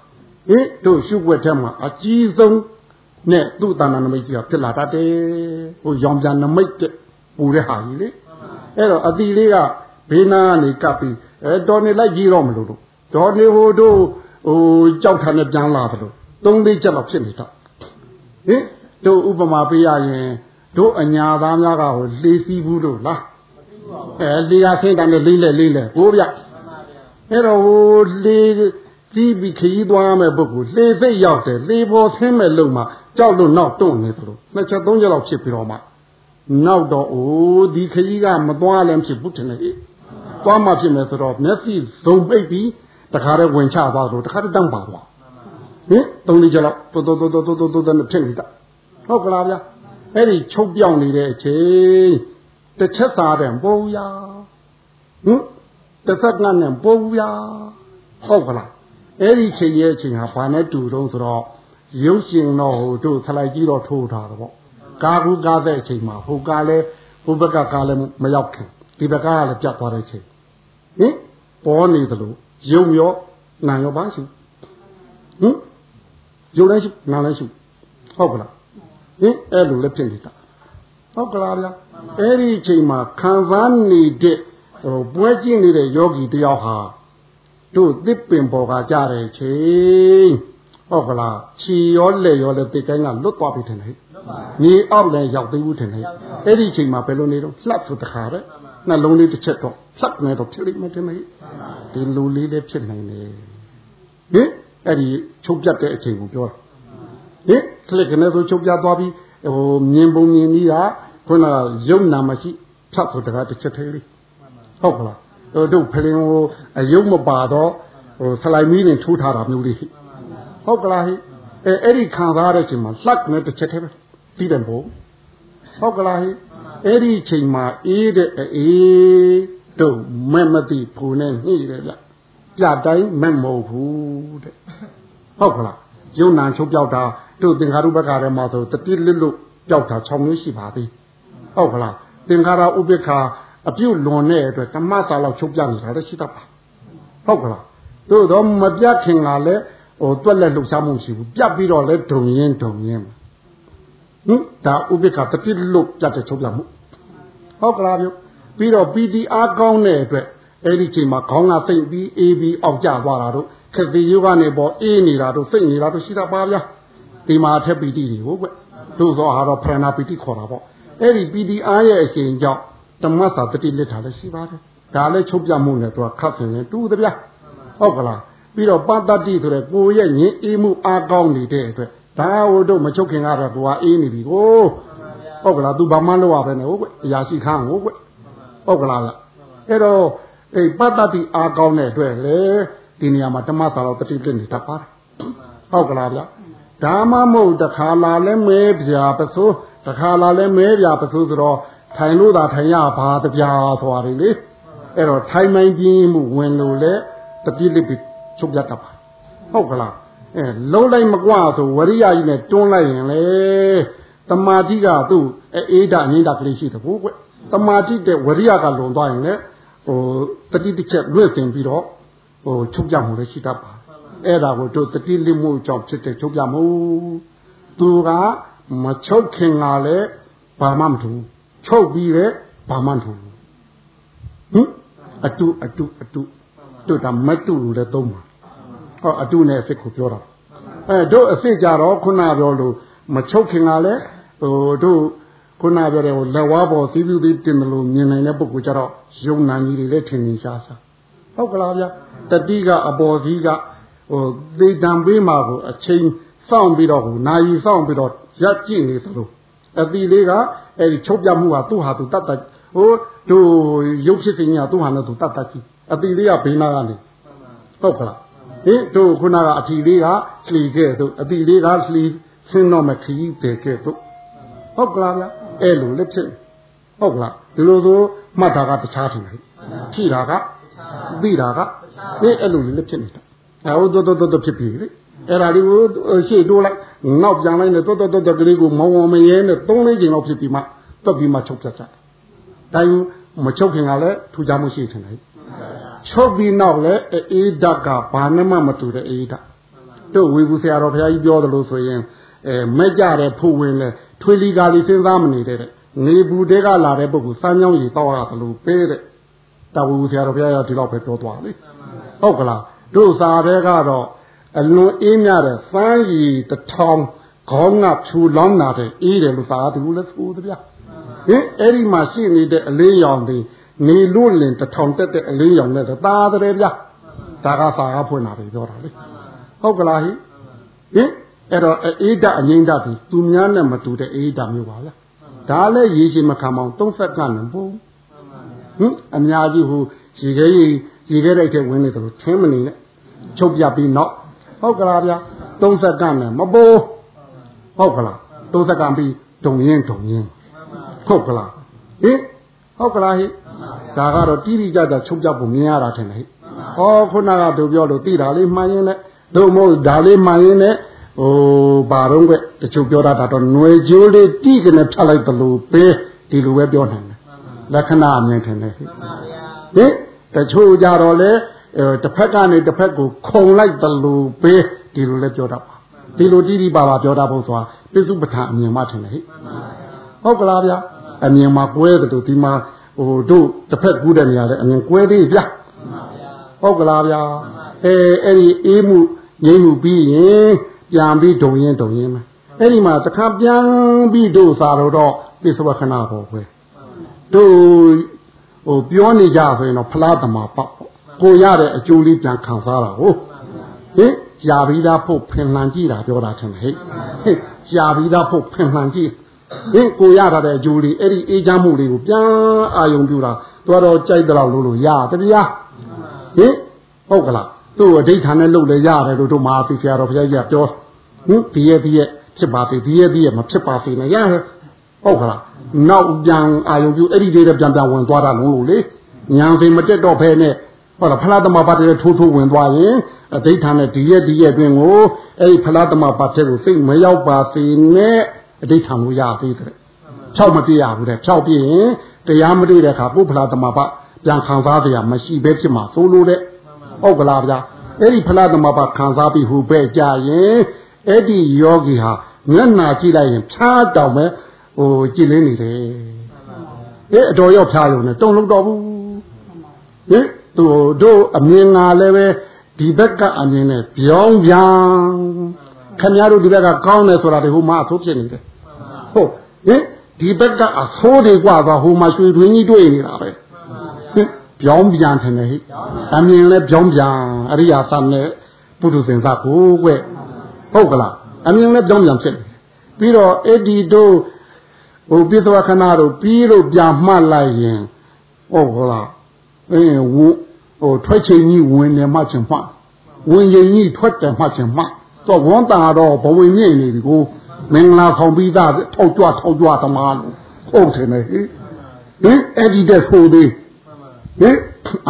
ဟင်တို့ရှုွက်ထဲမှာအကြီးဆုံးနဲ့သူ့တဏ္ဍနမိတ်ကြီးကဖြစ်လာတတ်တယ်ဟိုရောင်ပြန်နမိတ်တဲ့ပူတဲ့ဟာကြီးလေအဲ့တော့အတီလေးကဘေးနားကနေကပ်ပြီးအဲတော်နေလိုက်ကြီးတော့မလို့တို့တော်နေဟိုတို့ ဟိုကြောက်ထန်နဲ့ပြန်လာတယ်လို့သုံးလေးချက်တော့ဖြစ်နေတော့ဟင်တို့ဥပမာပေးရရင်တို့အညာသားများကဟိုလေးစီးဘူးတို့လားအဲလေးရဆင်းတယ်လေးလဲလေးလဲဟိုဗျအဲ့တော့ဟိုလေးပြီးပြီးခရီးသွားမယ်ပုဂ္ဂိုလ်လေစိတ်ရောက်တယ်လေပေါ်ဆင်းမဲ့လုံမှာကြောက်လို့နောက်တွန့်နေသလိုနှစ်ချက်သုံးချက်လောက်ဖြစ်ပြီးတော့မှနောက်တော့အိုးဒီခရီးကမသွားလည်းဖြစ်ဘူးထင်တယ်သွားမှဖြစ်မယ်ဆိုတော့မျက်စိဇုံပိတ်ပြီး တခါတည်းဝင်ချသွားတော့တခါတည်းတန်းပါသွားဟင်သုံးလေးချက်လောက်တိုးတိုးတိုးတိုးတိုးတိုးတိုးဖြစ်နေတာဟုတ်ကလားဗျာအဲ့ဒီချုပ်ပြောင်းနေတဲ့အချိန်တစ်ချက်စားတယ်ပိုးဘူးရဟင်တစ်ဆက်နဲ့ပိုးဘူးရဟုတ်ကလားအဲ့ဒီချိန်ရဲ့အချိန်ဟာဘာနဲ့တူတော့ဆိုတော့ရုပ်ရှင်တော့ဟိုတို့ခလိုက်ကြီးတော့ထိုးထားတော့ပေါ့ကာကူကားတဲ့အချိန်မှာဟိုကားလဲဟိုဘက်ကကားလဲမရောက်ခင်ဒီဘက်ကကလည်းပြတ်သွားတဲ့ချိန်ဟင်ပေါ်နေသလို ရုပ်ရောနာရောပါရှိဟင်ရုပ်လည်းရှိနာလည်းရှိဟုတ်ကလားဟင်အဲ့လိုလည်းဖြစ်နေတာဟုတ်ကလားဗျာအဲ့ဒီအချိန်မှာခံစားနေတဲ့ဟိုပွဲကျင်းနေတဲ့ယောဂီတယောက်ဟာတို့သစ်ပင်ပေါ်ကကြတဲ့ချိန်ဟုတ်ကလားခြီရောလက်ရောလည်းတိတ်တိုင်းကလွတ်သွားပြီထင်တယ်ညီအောက်လည်းရောက်သေးဘူးထင်တယ်အဲ့ဒီချိန်မှာဘယ်လိုနေတော့လှပ်ဆိုတခါပဲ နှလုံးလေးတစ်ချက်တော့လှပ်နေတော့ဖြစ်လိမ့်မယ်ထင်တယ်ဒီလူလေးလည်းဖြစ်နိုင်တယ်ဟင်အဲ့ဒီချုပ်ပြတ်တဲ့အချိန်ကိုပြောတာဟင်ခလစ်ကနေဆိုချုပ်ပြတ်သွားပြီးဟိုမြင်ပုံမြင်ကြီးကခုနကယုံနာမရှိဖြတ်ဆိုတခါတစ်ချက်သေးလေးဟုတ်ကလားတို့ဖလင်ကိုအယုံမပါတော့ဟိုဆလိုက်မီးနဲ့ထိုးထားတာမျိုးလေးဟုတ်ကလားဟိအဲအဲ့ဒီခံစားရတဲ့အချိန်မှာလှက်နဲ့တစ်ချက်တည်းပဲပြီးတယ်ဘို့ဟုတ်ကလားဟိ အဲ့ဒီအချိန်မှာအေးတဲ့အေးတို့မဲ့မသိဖူနဲ့နှိတယ်ဗျပြတိုင်းမဲ့မဟုတ်ဘူးတဲ့ဟုတ်ကလားယုံနာချုပ်ပြောက်တာတို့သင်္ခါရုပ္ပခါထဲမှာဆိုတတိလစ်လို့ပြောက်တာ6မျိုးရှိပါသေးဟုတ်ကလားသင်္ခါရဥပ္ပခါအပြုတ်လွန်တဲ့အတွက်တမတ်စာလောက်ချုပ်ပြနေတာလည်းရှိတတ်ပါဟုတ်ကလားသို့တော့မပြတ်ခင်ကလည်းဟိုတွက်လက်လှုပ်ရှားမှုရှိဘူးပြတ်ပြီးတော့လည်းဒုံရင်ဒုံရင် ဟင်ဒါဥပိ္ပခတတိလုတ်ပြတ်တဲ့ချုပ်ပြမှုဟုတ်ကလားပြုပြီးတော့ပီတီအားကောင်းတဲ့အတွက်အဲ့ဒီချိန်မှာခေါင်းကသိမ့်ပြီးအေးပြီးအောက်ကျသွားတာတို့ခတိယုကနေပေါ်အေးနေတာတို့စိတ်နေတာတို့ရှိတာပါဗျာဒီမှာထက်ပီတီတွေဟုတ်ကွတို့သောဟာတော့ဖရဏပီတီခေါ်တာပေါ့အဲ့ဒီပီတီအားရဲ့အချိန်ကြောင့်ဓမ္မစာတတိလစ်တာလည်းရှိပါတယ်ဒါလည်းချုပ်ပြမှုနဲ့သူကခတ်ဆင်ရင်တူတယ်ဗျဟုတ်ကလားပြီးတော့ပတ္တတိဆိုတဲ့ကိုရဲ့ညင်အေးမှုအားကောင်းနေတဲ့အတွက် ဒါဟိုတို့မချုပ်ခင်ကတော့သူကအေးနေပြီကိုဟုတ်ကလားသူဘာမှလုပ်ရပဲနဲ့ဟုတ်ကွအရာရှိခန်းဟုတ်ကွဟုတ်ကလားလားအဲ့တော့အေးပတ္တတိအားကောင်းတဲ့အတွက်လေဒီနေရာမှာဓမ္မသာတော်တတိပြနေတတ်ပါတယ်ဟုတ်ကလားဗျဒါမှမဟုတ်တခါလာလဲမဲပြာပစိုးတခါလာလဲမဲပြာပစိုးဆိုတော့ထိုင်လို့သာထိုင်ရပါတပြာဆိုတာလေအဲ့တော့ထိုင်မိုင်းပြင်းမှုဝင်လို့လေတတိလိပိချုပ်ပြတ်တတ်ပါဟုတ်ကလား အဲလုံးလိုက်မကွာဆိုဝရိယကြီးနဲ့တွန်းလိုက်ရင်လေတမာတိကသူ့အေးဒငိမ့်တာကလေးရှိတယ်ဘို့ကွတမာတိတဲ့ဝရိယကလွန်သွားရင်လေဟိုတတိတစ်ချက်လွင့်စင်ပြီးတော့ဟိုချုပ်ပြမှုလည်းရှိတတ်ပါအဲ့ဒါကိုတို့တတိလိမှုကြောင့်ဖြစ်တဲ့ချုပ်ပြမှုသူကမချုပ်ခင်ကလည်းဘာမှမထူချုပ်ပြီးတဲ့ဘာမှမထူဟင်အတုအတုအတုတို့ဒါမတုလို့လည်းသုံးပါ ဟောအတုနဲ့အစ်စ်ကိုပြောတာအဲတို့အစ်စ်ကြတော့ခုနပြောလို့မချုပ်ခင်ကလည်းဟိုတို့ခုနပြောတဲ့ဟိုလက်ဝါးပေါ်သီးသီးတင်တယ်လို့မြင်နိုင်တဲ့ပုဂ္ဂိုလ်ကြတော့ယုံနာကြီးတွေလည်းထင်ထင်ရှားရှားဟုတ်ကလားဗျတတိကအပေါ်သီးကဟိုသေတံပေးမှာကိုအချိန်စောင့်ပြီးတော့ဟိုနာယီစောင့်ပြီးတော့ရက်ကြည့်နေသလိုအတိလေးကအဲဒီချုပ်ပြမှုကသူ့ဟာသူတတ်တတ်ဟိုတို့ရုပ်ဖြစ်ခြင်းကသူ့ဟာနဲ့သူတတ်တတ်ကြည့်အတိလေးကဘေးနာကနေဟုတ်ကလား ဟင်တို့ခုနကအထီလေးကလှီခဲ့တို့အတိလေးကလှီဆင်းတော့မခီးတယ်ခဲ့တို့ဟုတ်ကလားဗျအဲ့လိုလက်ဖြစ်ဟုတ်ကလားဒီလိုဆိုမှတ်တာကတခြားထင်တယ်ဖြိတာကသိတာကဒီအဲ့လိုလက်ဖြစ်နေတာအဲဟိုတော်တော်တော်ဖြစ်ပြီလေအဲ့ဒါလေးကိုရှေ့တိုးလိုက်နောက်ပြန်လိုက်နဲ့တော်တော်တော်ကလေးကိုမောင်းဝမရဲနဲ့သုံးလေးချိန်လောက်ဖြစ်ပြီးမှတွက်ပြီးမှချုပ်ပြတ်ကြတယ်တိုင်းမချုပ်ခင်ကလည်းထူကြမှုရှိထင်တယ် ချုပ်ပြီးနောက်လည်းအေးဓာတ်ကဘာနဲ့မှမတူတဲ့အေးဓာတ်တို့ဝေဘူးဆရာတော်ဘုရားကြီးပြောသလိုဆိုရင်အဲမဲ့ကြတဲ့ဖူဝင်လေထွေလီကာလီစဉ်းစားမနေတဲ့နေဘူးတဲကလာတဲ့ပုဂ္ဂိုလ်စမ်းကြောင်းကြီးတောက်ရသလိုပေးတဲ့တဝေဘူးဆရာတော်ဘုရားကဒီလောက်ပဲပြောသွားလေဟုတ်ကလားတို့စာတဲ့ကတော့အလွန်အေးမြတဲ့စမ်းရည်တထောင်ခေါင်းကဖြူလောင်းလာတဲ့အေးတယ်လို့စာတူလဲဆိုတဗျာဟင်အဲ့ဒီမှာရှိနေတဲ့အလေးရောင်တွေ နေလို့လင်တထောင်တက်တဲ့အလေးရောင်နဲ့သာတယ်ဗျာဒါကစာကဖွင့်တာပဲပြောတာလေဟုတ်ကလားဟိဟင်အဲ့တော့အေးဓာအငိမ့်ဓာဒီသူများနဲ့မတူတဲ့အေးဓာမျိုးပါဗျာဒါလည်းရေရှိမခံအောင်သုံးဆက်ကနဲ့ပို့ဟင်အများကြီးဟိုရေခဲရေရေခဲတိုက်တဲ့ဝင်နေတယ်လို့ထင်းမနေနဲ့ချုပ်ပြပြီးတော့ဟုတ်ကလားဗျာသုံးဆက်ကနဲ့မပိုးဟုတ်ကလားသုံးဆက်ကပြီးဒုံရင်ဒုံရင်ဟုတ်ကလားဟင်ဟုတ်ကလားဟိ ဒါကတော့တိတိကျကျချုပ်ပြဖို့မြင်ရတာထင်တယ်ဟိဟောခုနကတို့ပြောလို့တိတာလေးမှန်ရင်လည်းတို့မို့ဒါလေးမှန်ရင်လည်းဟိုဘာတော့ကတချို့ပြောတာတော့ຫນွေကျိုးလေးတိကနေဖြတ်လိုက်သလိုပဲဒီလိုပဲပြောနိုင်တယ်လက္ခဏာအမြင်ထင်တယ်ဟိဟင်တချို့ကြတော့လေတစ်ဖက်ကနေတစ်ဖက်ကိုခုံလိုက်သလိုပဲဒီလိုလဲပြောတတ်ပါဒီလိုတိတိပါပါပြောတတ်ဖို့ဆိုတာပြစ္စုပ္ပန်အမြင်မှထင်တယ်ဟိဟုတ်ကလားဗျာအမြင်မှာကွဲတယ်လို့ဒီမှာ ဟိုတို့တစ်ဖက်ကူးတဲ့နေရာလဲအမြင်ကွဲသေးဗျာဟုတ်ကလားဗျာအဲအဲ့ဒီအေးမှုငြိမ့်မှုပြီးရင်ပြန်ပြီးဒုံရင်ဒုံရင်မယ်အဲ့ဒီမှာတခါပြန်ပြီးတို့စာတော့ပြစ္ဆုတ်ခဏပေါ်ခွဲတို့ဟိုပြောနေကြဆိုရင်တော့ဖလားတမာပေါ့ကိုရတဲ့အကျိုးလေးပြန်ခံစားတာဟုတ်ဟင်ကြာပြီးသားဖို့ဖင်လှန်ကြည့်တာပြောတာထင်တယ်ဟဲ့ဟင်ကြာပြီးသားဖို့ဖင်လှန်ကြည့် ဟင်ကိုရတာတဲ့အကျိုးလေးအဲ့ဒီအေးချမ်းမှုလေးကိုပြန်အာယုံပြူတာတော်တော်ကြိုက်တော့လို့လို့ရတပြားဟင်ဟုတ်ကလားသူ့အဋိဌာနဲ့လုပ်လေရတယ်လို့တို့မဟာသီဆရာတော်ဘုရားကြီးကပြောဟင်ဒီရဲ့ဒီရဲ့ဖြစ်ပါသေးဒီရဲ့ဒီရဲ့မဖြစ်ပါသေးနဲ့ရတယ်ဟုတ်ကလားနောက်ပြန်အာယုံပြူအဲ့ဒီလေးပြန်ပြန်ဝင်သွားတာလုံးလို့လေညာစိမတက်တော့ဖဲနဲ့ဟုတ်လားဖလားသမဘာတဲ့ထိုးထိုးဝင်သွားရင်အဋိဌာနဲ့ဒီရဲ့ဒီရဲ့အတွင်းကိုအဲ့ဒီဖလားသမဘာတဲ့ကိုစိတ်မရောက်ပါစေနဲ့ အဋိဌာကိုရသေးတယ်ဖြောက်မပြရဘူးတဲ့ဖြောက်ပြရင်တရားမတွေ့တဲ့အခါပုဖလားသမဘာပြန်ခံစားတရားမရှိပဲဖြစ်မှာသို့လို့တဲ့ဟုတ်ကလားဗျာအဲ့ဒီဖလားသမဘာခံစားပြီးဟူပဲကြရင်အဲ့ဒီယောဂီဟာမျက်နာကြည့်လိုက်ရင်ဖြားတောင်ပဲဟိုကြည်လင်းနေတယ်အဲအတော်ရောက်ဖြားရုံနဲ့တုံလုံးတော့ဘူးဟင်သူတို့အမြင်ငါလည်းပဲဒီဘက်ကအမြင်နဲ့ပြောင်းပြန်ခင်ဗျားတို့ဒီဘက်ကကောင်းတယ်ဆိုတာဒီဟိုမှာအဆိုးဖြစ်နေတယ် ဟုတ်ဟင်ဒီဘက်ကအဆိုးတွေကသွားဟိုမှာရွှေတွင်းကြီးတွေ့နေတာပဲဟင်ပြောင်းပြန်တယ်ဟိအမြင်လည်းပြောင်းပြန်အရိယာသနဲ့ပုထုဇဉ်သားကိုကွဟုတ်ကလားအမြင်လည်းပြောင်းပြန်ဖြစ်တယ်ပြီးတော့အဲ့ဒီတို့ဟိုပိသဝခဏတို့ပြီးလို့ပြန်မှတ်လိုက်ရင်ဟုတ်လားအင်းဝဟိုထွက်ချိန်ကြီးဝင်တယ်မှချင်မှဝင်ရင်ကြီးထွက်တယ်မှချင်မှတော့ဝန်တာတော့ဘဝင်မြင့်နေပြီကို မင်္ဂလာဆောင်ပြီးသားထောက်ကြွထောက်ကြွသမားလို့ဟုတ်တယ်လေဟင်အဲ့ဒီတဲ့ဆိုသေးဟင်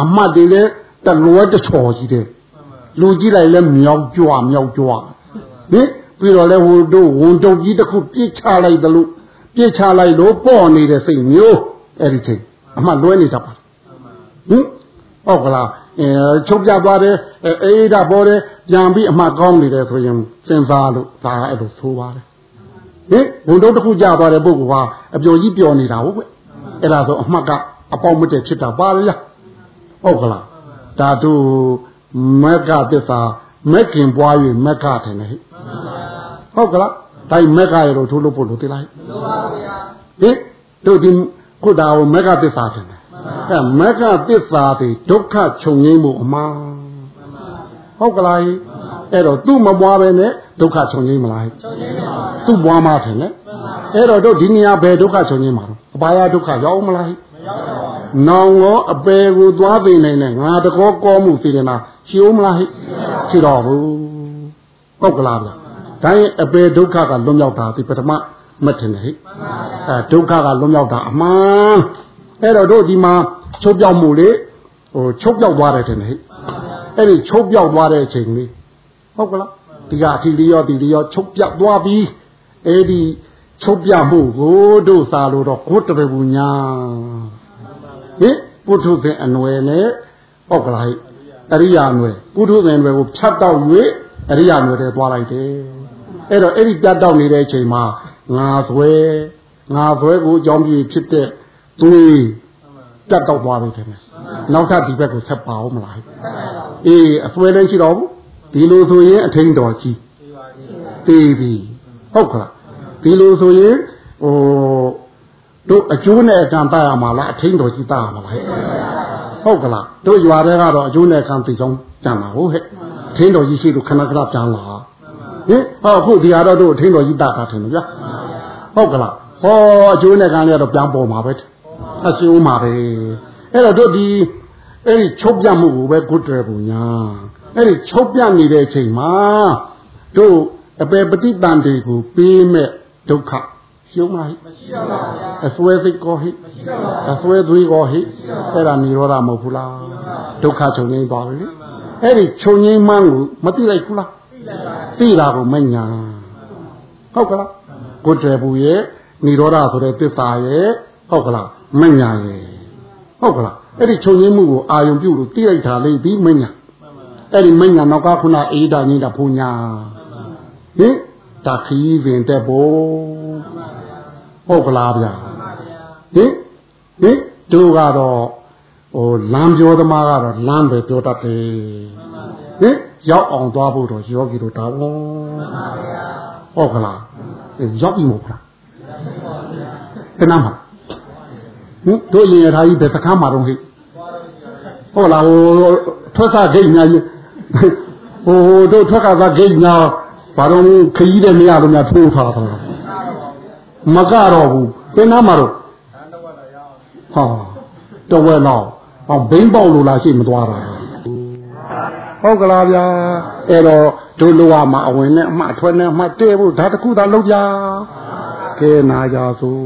အမတ်တွေလည်းတလွဲတချော်ကြီးတယ်လူကြည့်လိုက်လဲမြောက်ကြွမြောက်ကြွဟင်ပြီးတော့လဲဟိုတို့ဝန်တုပ်ကြီးတစ်ခုပြစ်ချလိုက်တယ်လို့ပြစ်ချလိုက်လို့ပေါ့နေတဲ့စိတ်မျိုးအဲ့ဒီချိန်အမှလွဲနေတတ်ပါဟင်ဟုတ်ကလားအဲချုပ်ပြသွားတယ်အေးဒါပေါ်တယ်ပြန်ပြီးအမှကောင်းနေတယ်ဆိုရင်စဉ်းစားလို့ဒါအဲ့လိုဆိုပါတယ် ဟင်ဝန်တုပ်တစ်ခုကြာသွားတဲ့ပုဂ္ဂိုလ်ဟာအပျော်ကြီးပျော်နေတာဟုတ်ကွအဲ့ဒါဆိုအမှတ်ကအပေါက်မတည့်ဖြစ်တာပါလေဟုတ်ကလားဒါတို့မက်ကသစ္စာမက်ကင်ပွား၍မက်ကတယ်ဟဲ့ဟုတ်ကလားတိုင်းမက်ကရတော့ထိုးလို့ပို့လို့သိလိုက်မှန်ပါဗျာဟင်တို့ဒီခုဒါကိုမက်ကသစ္စာတယ်အဲမက်ကသစ္စာတွေဒုက္ခချုပ်ငိမ့်မှုအမှန်ဟုတ်ကလားအဲ့တော့သူ့မပွားပဲနဲ့ ဒုက္ခချုပ်ငိမ့်မလားချုပ်ငိမ့်ပါဘူးသူ့ပွားမှတယ်နဲ့အဲ့တော့တို့ဒီနေရာဘယ်ဒုက္ခချုပ်ငိမ့်မှာတော့အပါယဒုက္ခရောက်မလားမရောက်ပါဘူးနောင်ရောအပေကိုသွားသိနေနဲ့ငါတကောကောမှုစေတနာရှိဦးမလားဟိရှိတော့ဘူးဟုတ်ကလားဗျဒါရင်အပေဒုက္ခကလွန်မြောက်တာဒီပထမမထင်နဲ့ဟိအဲဒုက္ခကလွန်မြောက်တာအမှန်အဲ့တော့တို့ဒီမှာချုပ်ပြောက်မှုလေဟိုချုပ်ပြောက်သွားတယ်ထင်တယ်ဟိအဲ့ဒီချုပ်ပြောက်သွားတဲ့အချိန်လေးဟုတ်ကလား ဒီကအထီလီရောဒီလီရောချုပ်ပြောက်သွားပြီးအဲ့ဒီချုပ်ပြမှုကိုတို့စာလို့တော့ကိုတရဘူးညာဟင်ပုထုဇဉ်အနွယ်နဲ့ဟုတ်ကလားဟိအရိယာနွယ်ပုထုဇဉ်နွယ်ကိုဖြတ်တော့၍အရိယာနွယ်တွေသွားလိုက်တယ်အဲ့တော့အဲ့ဒီပြတ်တော့နေတဲ့အချိန်မှာငါဆွဲငါဆွဲကိုအကြောင်းပြဖြစ်တဲ့သွေးပြတ်တော့သွားပြီတဲ့နောက်ထပ်ဒီဘက်ကိုဆက်ပါအောင်မလားအေးအဆွဲလည်းရှိတော့ဘူး ဒီလိုဆိုရင်အထင်းတော်ကြီးတေးပြီဟုတ်ကလားဒီလိုဆိုရင်ဟိုတို့အကျိုးနဲ့အကံတတ်ရမှာလားအထင်းတော်ကြီးတတ်ရမှာလားဟုတ်ကလားတို့ရွာတွေကတော့အကျိုးနဲ့အကံသိဆုံးကြံတာဟုတ်ဟဲ့ထင်းတော်ကြီးရှိလို့ခဏခဏပြန်လာဟင်ဟောအခုဒီဟာတော့တို့အထင်းတော်ကြီးတတ်တာထင်တယ်ဗျာဟုတ်ကလားဟောအကျိုးနဲ့ကံလည်းတော့ပြန်ပေါ်မှာပဲအကျိုးမှာပဲအဲ့တော့တို့ဒီအဲ့ဒီချုပ်ပြမှုကိုပဲဂုတ္တရပုံညာ အဲ့ဒီချုပ်ပြနေတဲ့အချိန်မှာတို့အပေပฏิတန်တွေကိုပေးမဲ့ဒုက္ခရှုံးလားမရှိပါဘူးဗျာအစွဲစိတ်ကောဟိမရှိပါဘူးအစွဲသွေးကောဟိအဲ့ဒါនិရောဓမဟုတ်ဘူးလားဒုက္ခချုပ်ငိမ့်ပါပြီအဲ့ဒီချုပ်ငိမ့်မှန်းကိုမသိလိုက်ဘူးလားသိတာကိုမညာဟုတ်ကလားကိုယ်တည်းဘူးရဲ့និရောဓဆိုတဲ့သစ္စာရဲ့ဟုတ်ကလားမညာရဲ့ဟုတ်ကလားအဲ့ဒီချုပ်ငိမ့်မှုကိုအာယုံပြုလို့သိလိုက်တာလေးပြီးမညာ အဲ့ဒီမညာနောက်ကခုနအေးတာညင်းတာဖူညာဟင်ဒါခီးပင်တက်ဖို့ဟုတ်ကလားဗျာဟင်ဟင်တို့ကတော့ဟိုလမ်းပြောသမားကတော့လမ်းပဲပြောတတ်တယ်ဟင်ရောက်အောင်သွားဖို့တော့ယောဂီတို့တာဝန်ဟုတ်ကလားရောက်ပြီမဟုတ်လားတနာမှာဟင်တို့ရင်ရထားကြီးဘယ်စခန်းမှာတော့ဟိဟုတ်လားဟိုထွက်စားဂိတ်ညာကြီး ဟိုတို့ထွက်ကစားဂိတ်ညာဘာတော့ခကြီးတဲ့မရတော့များထိုးထားတာမကတော့ဘူးသင်နာမှာတော့ဟာတော့ဝဲတော့ဟောဘိန်းပေါက်လို့လားရှိမသွားတာဟုတ်ကလားဗျာအဲ့တော့တို့လိုရမှာအဝင်နဲ့အမှအထွက်နဲ့အမှတဲဖို့ဒါတခုသာလုပ်ကြကဲနာကြသို့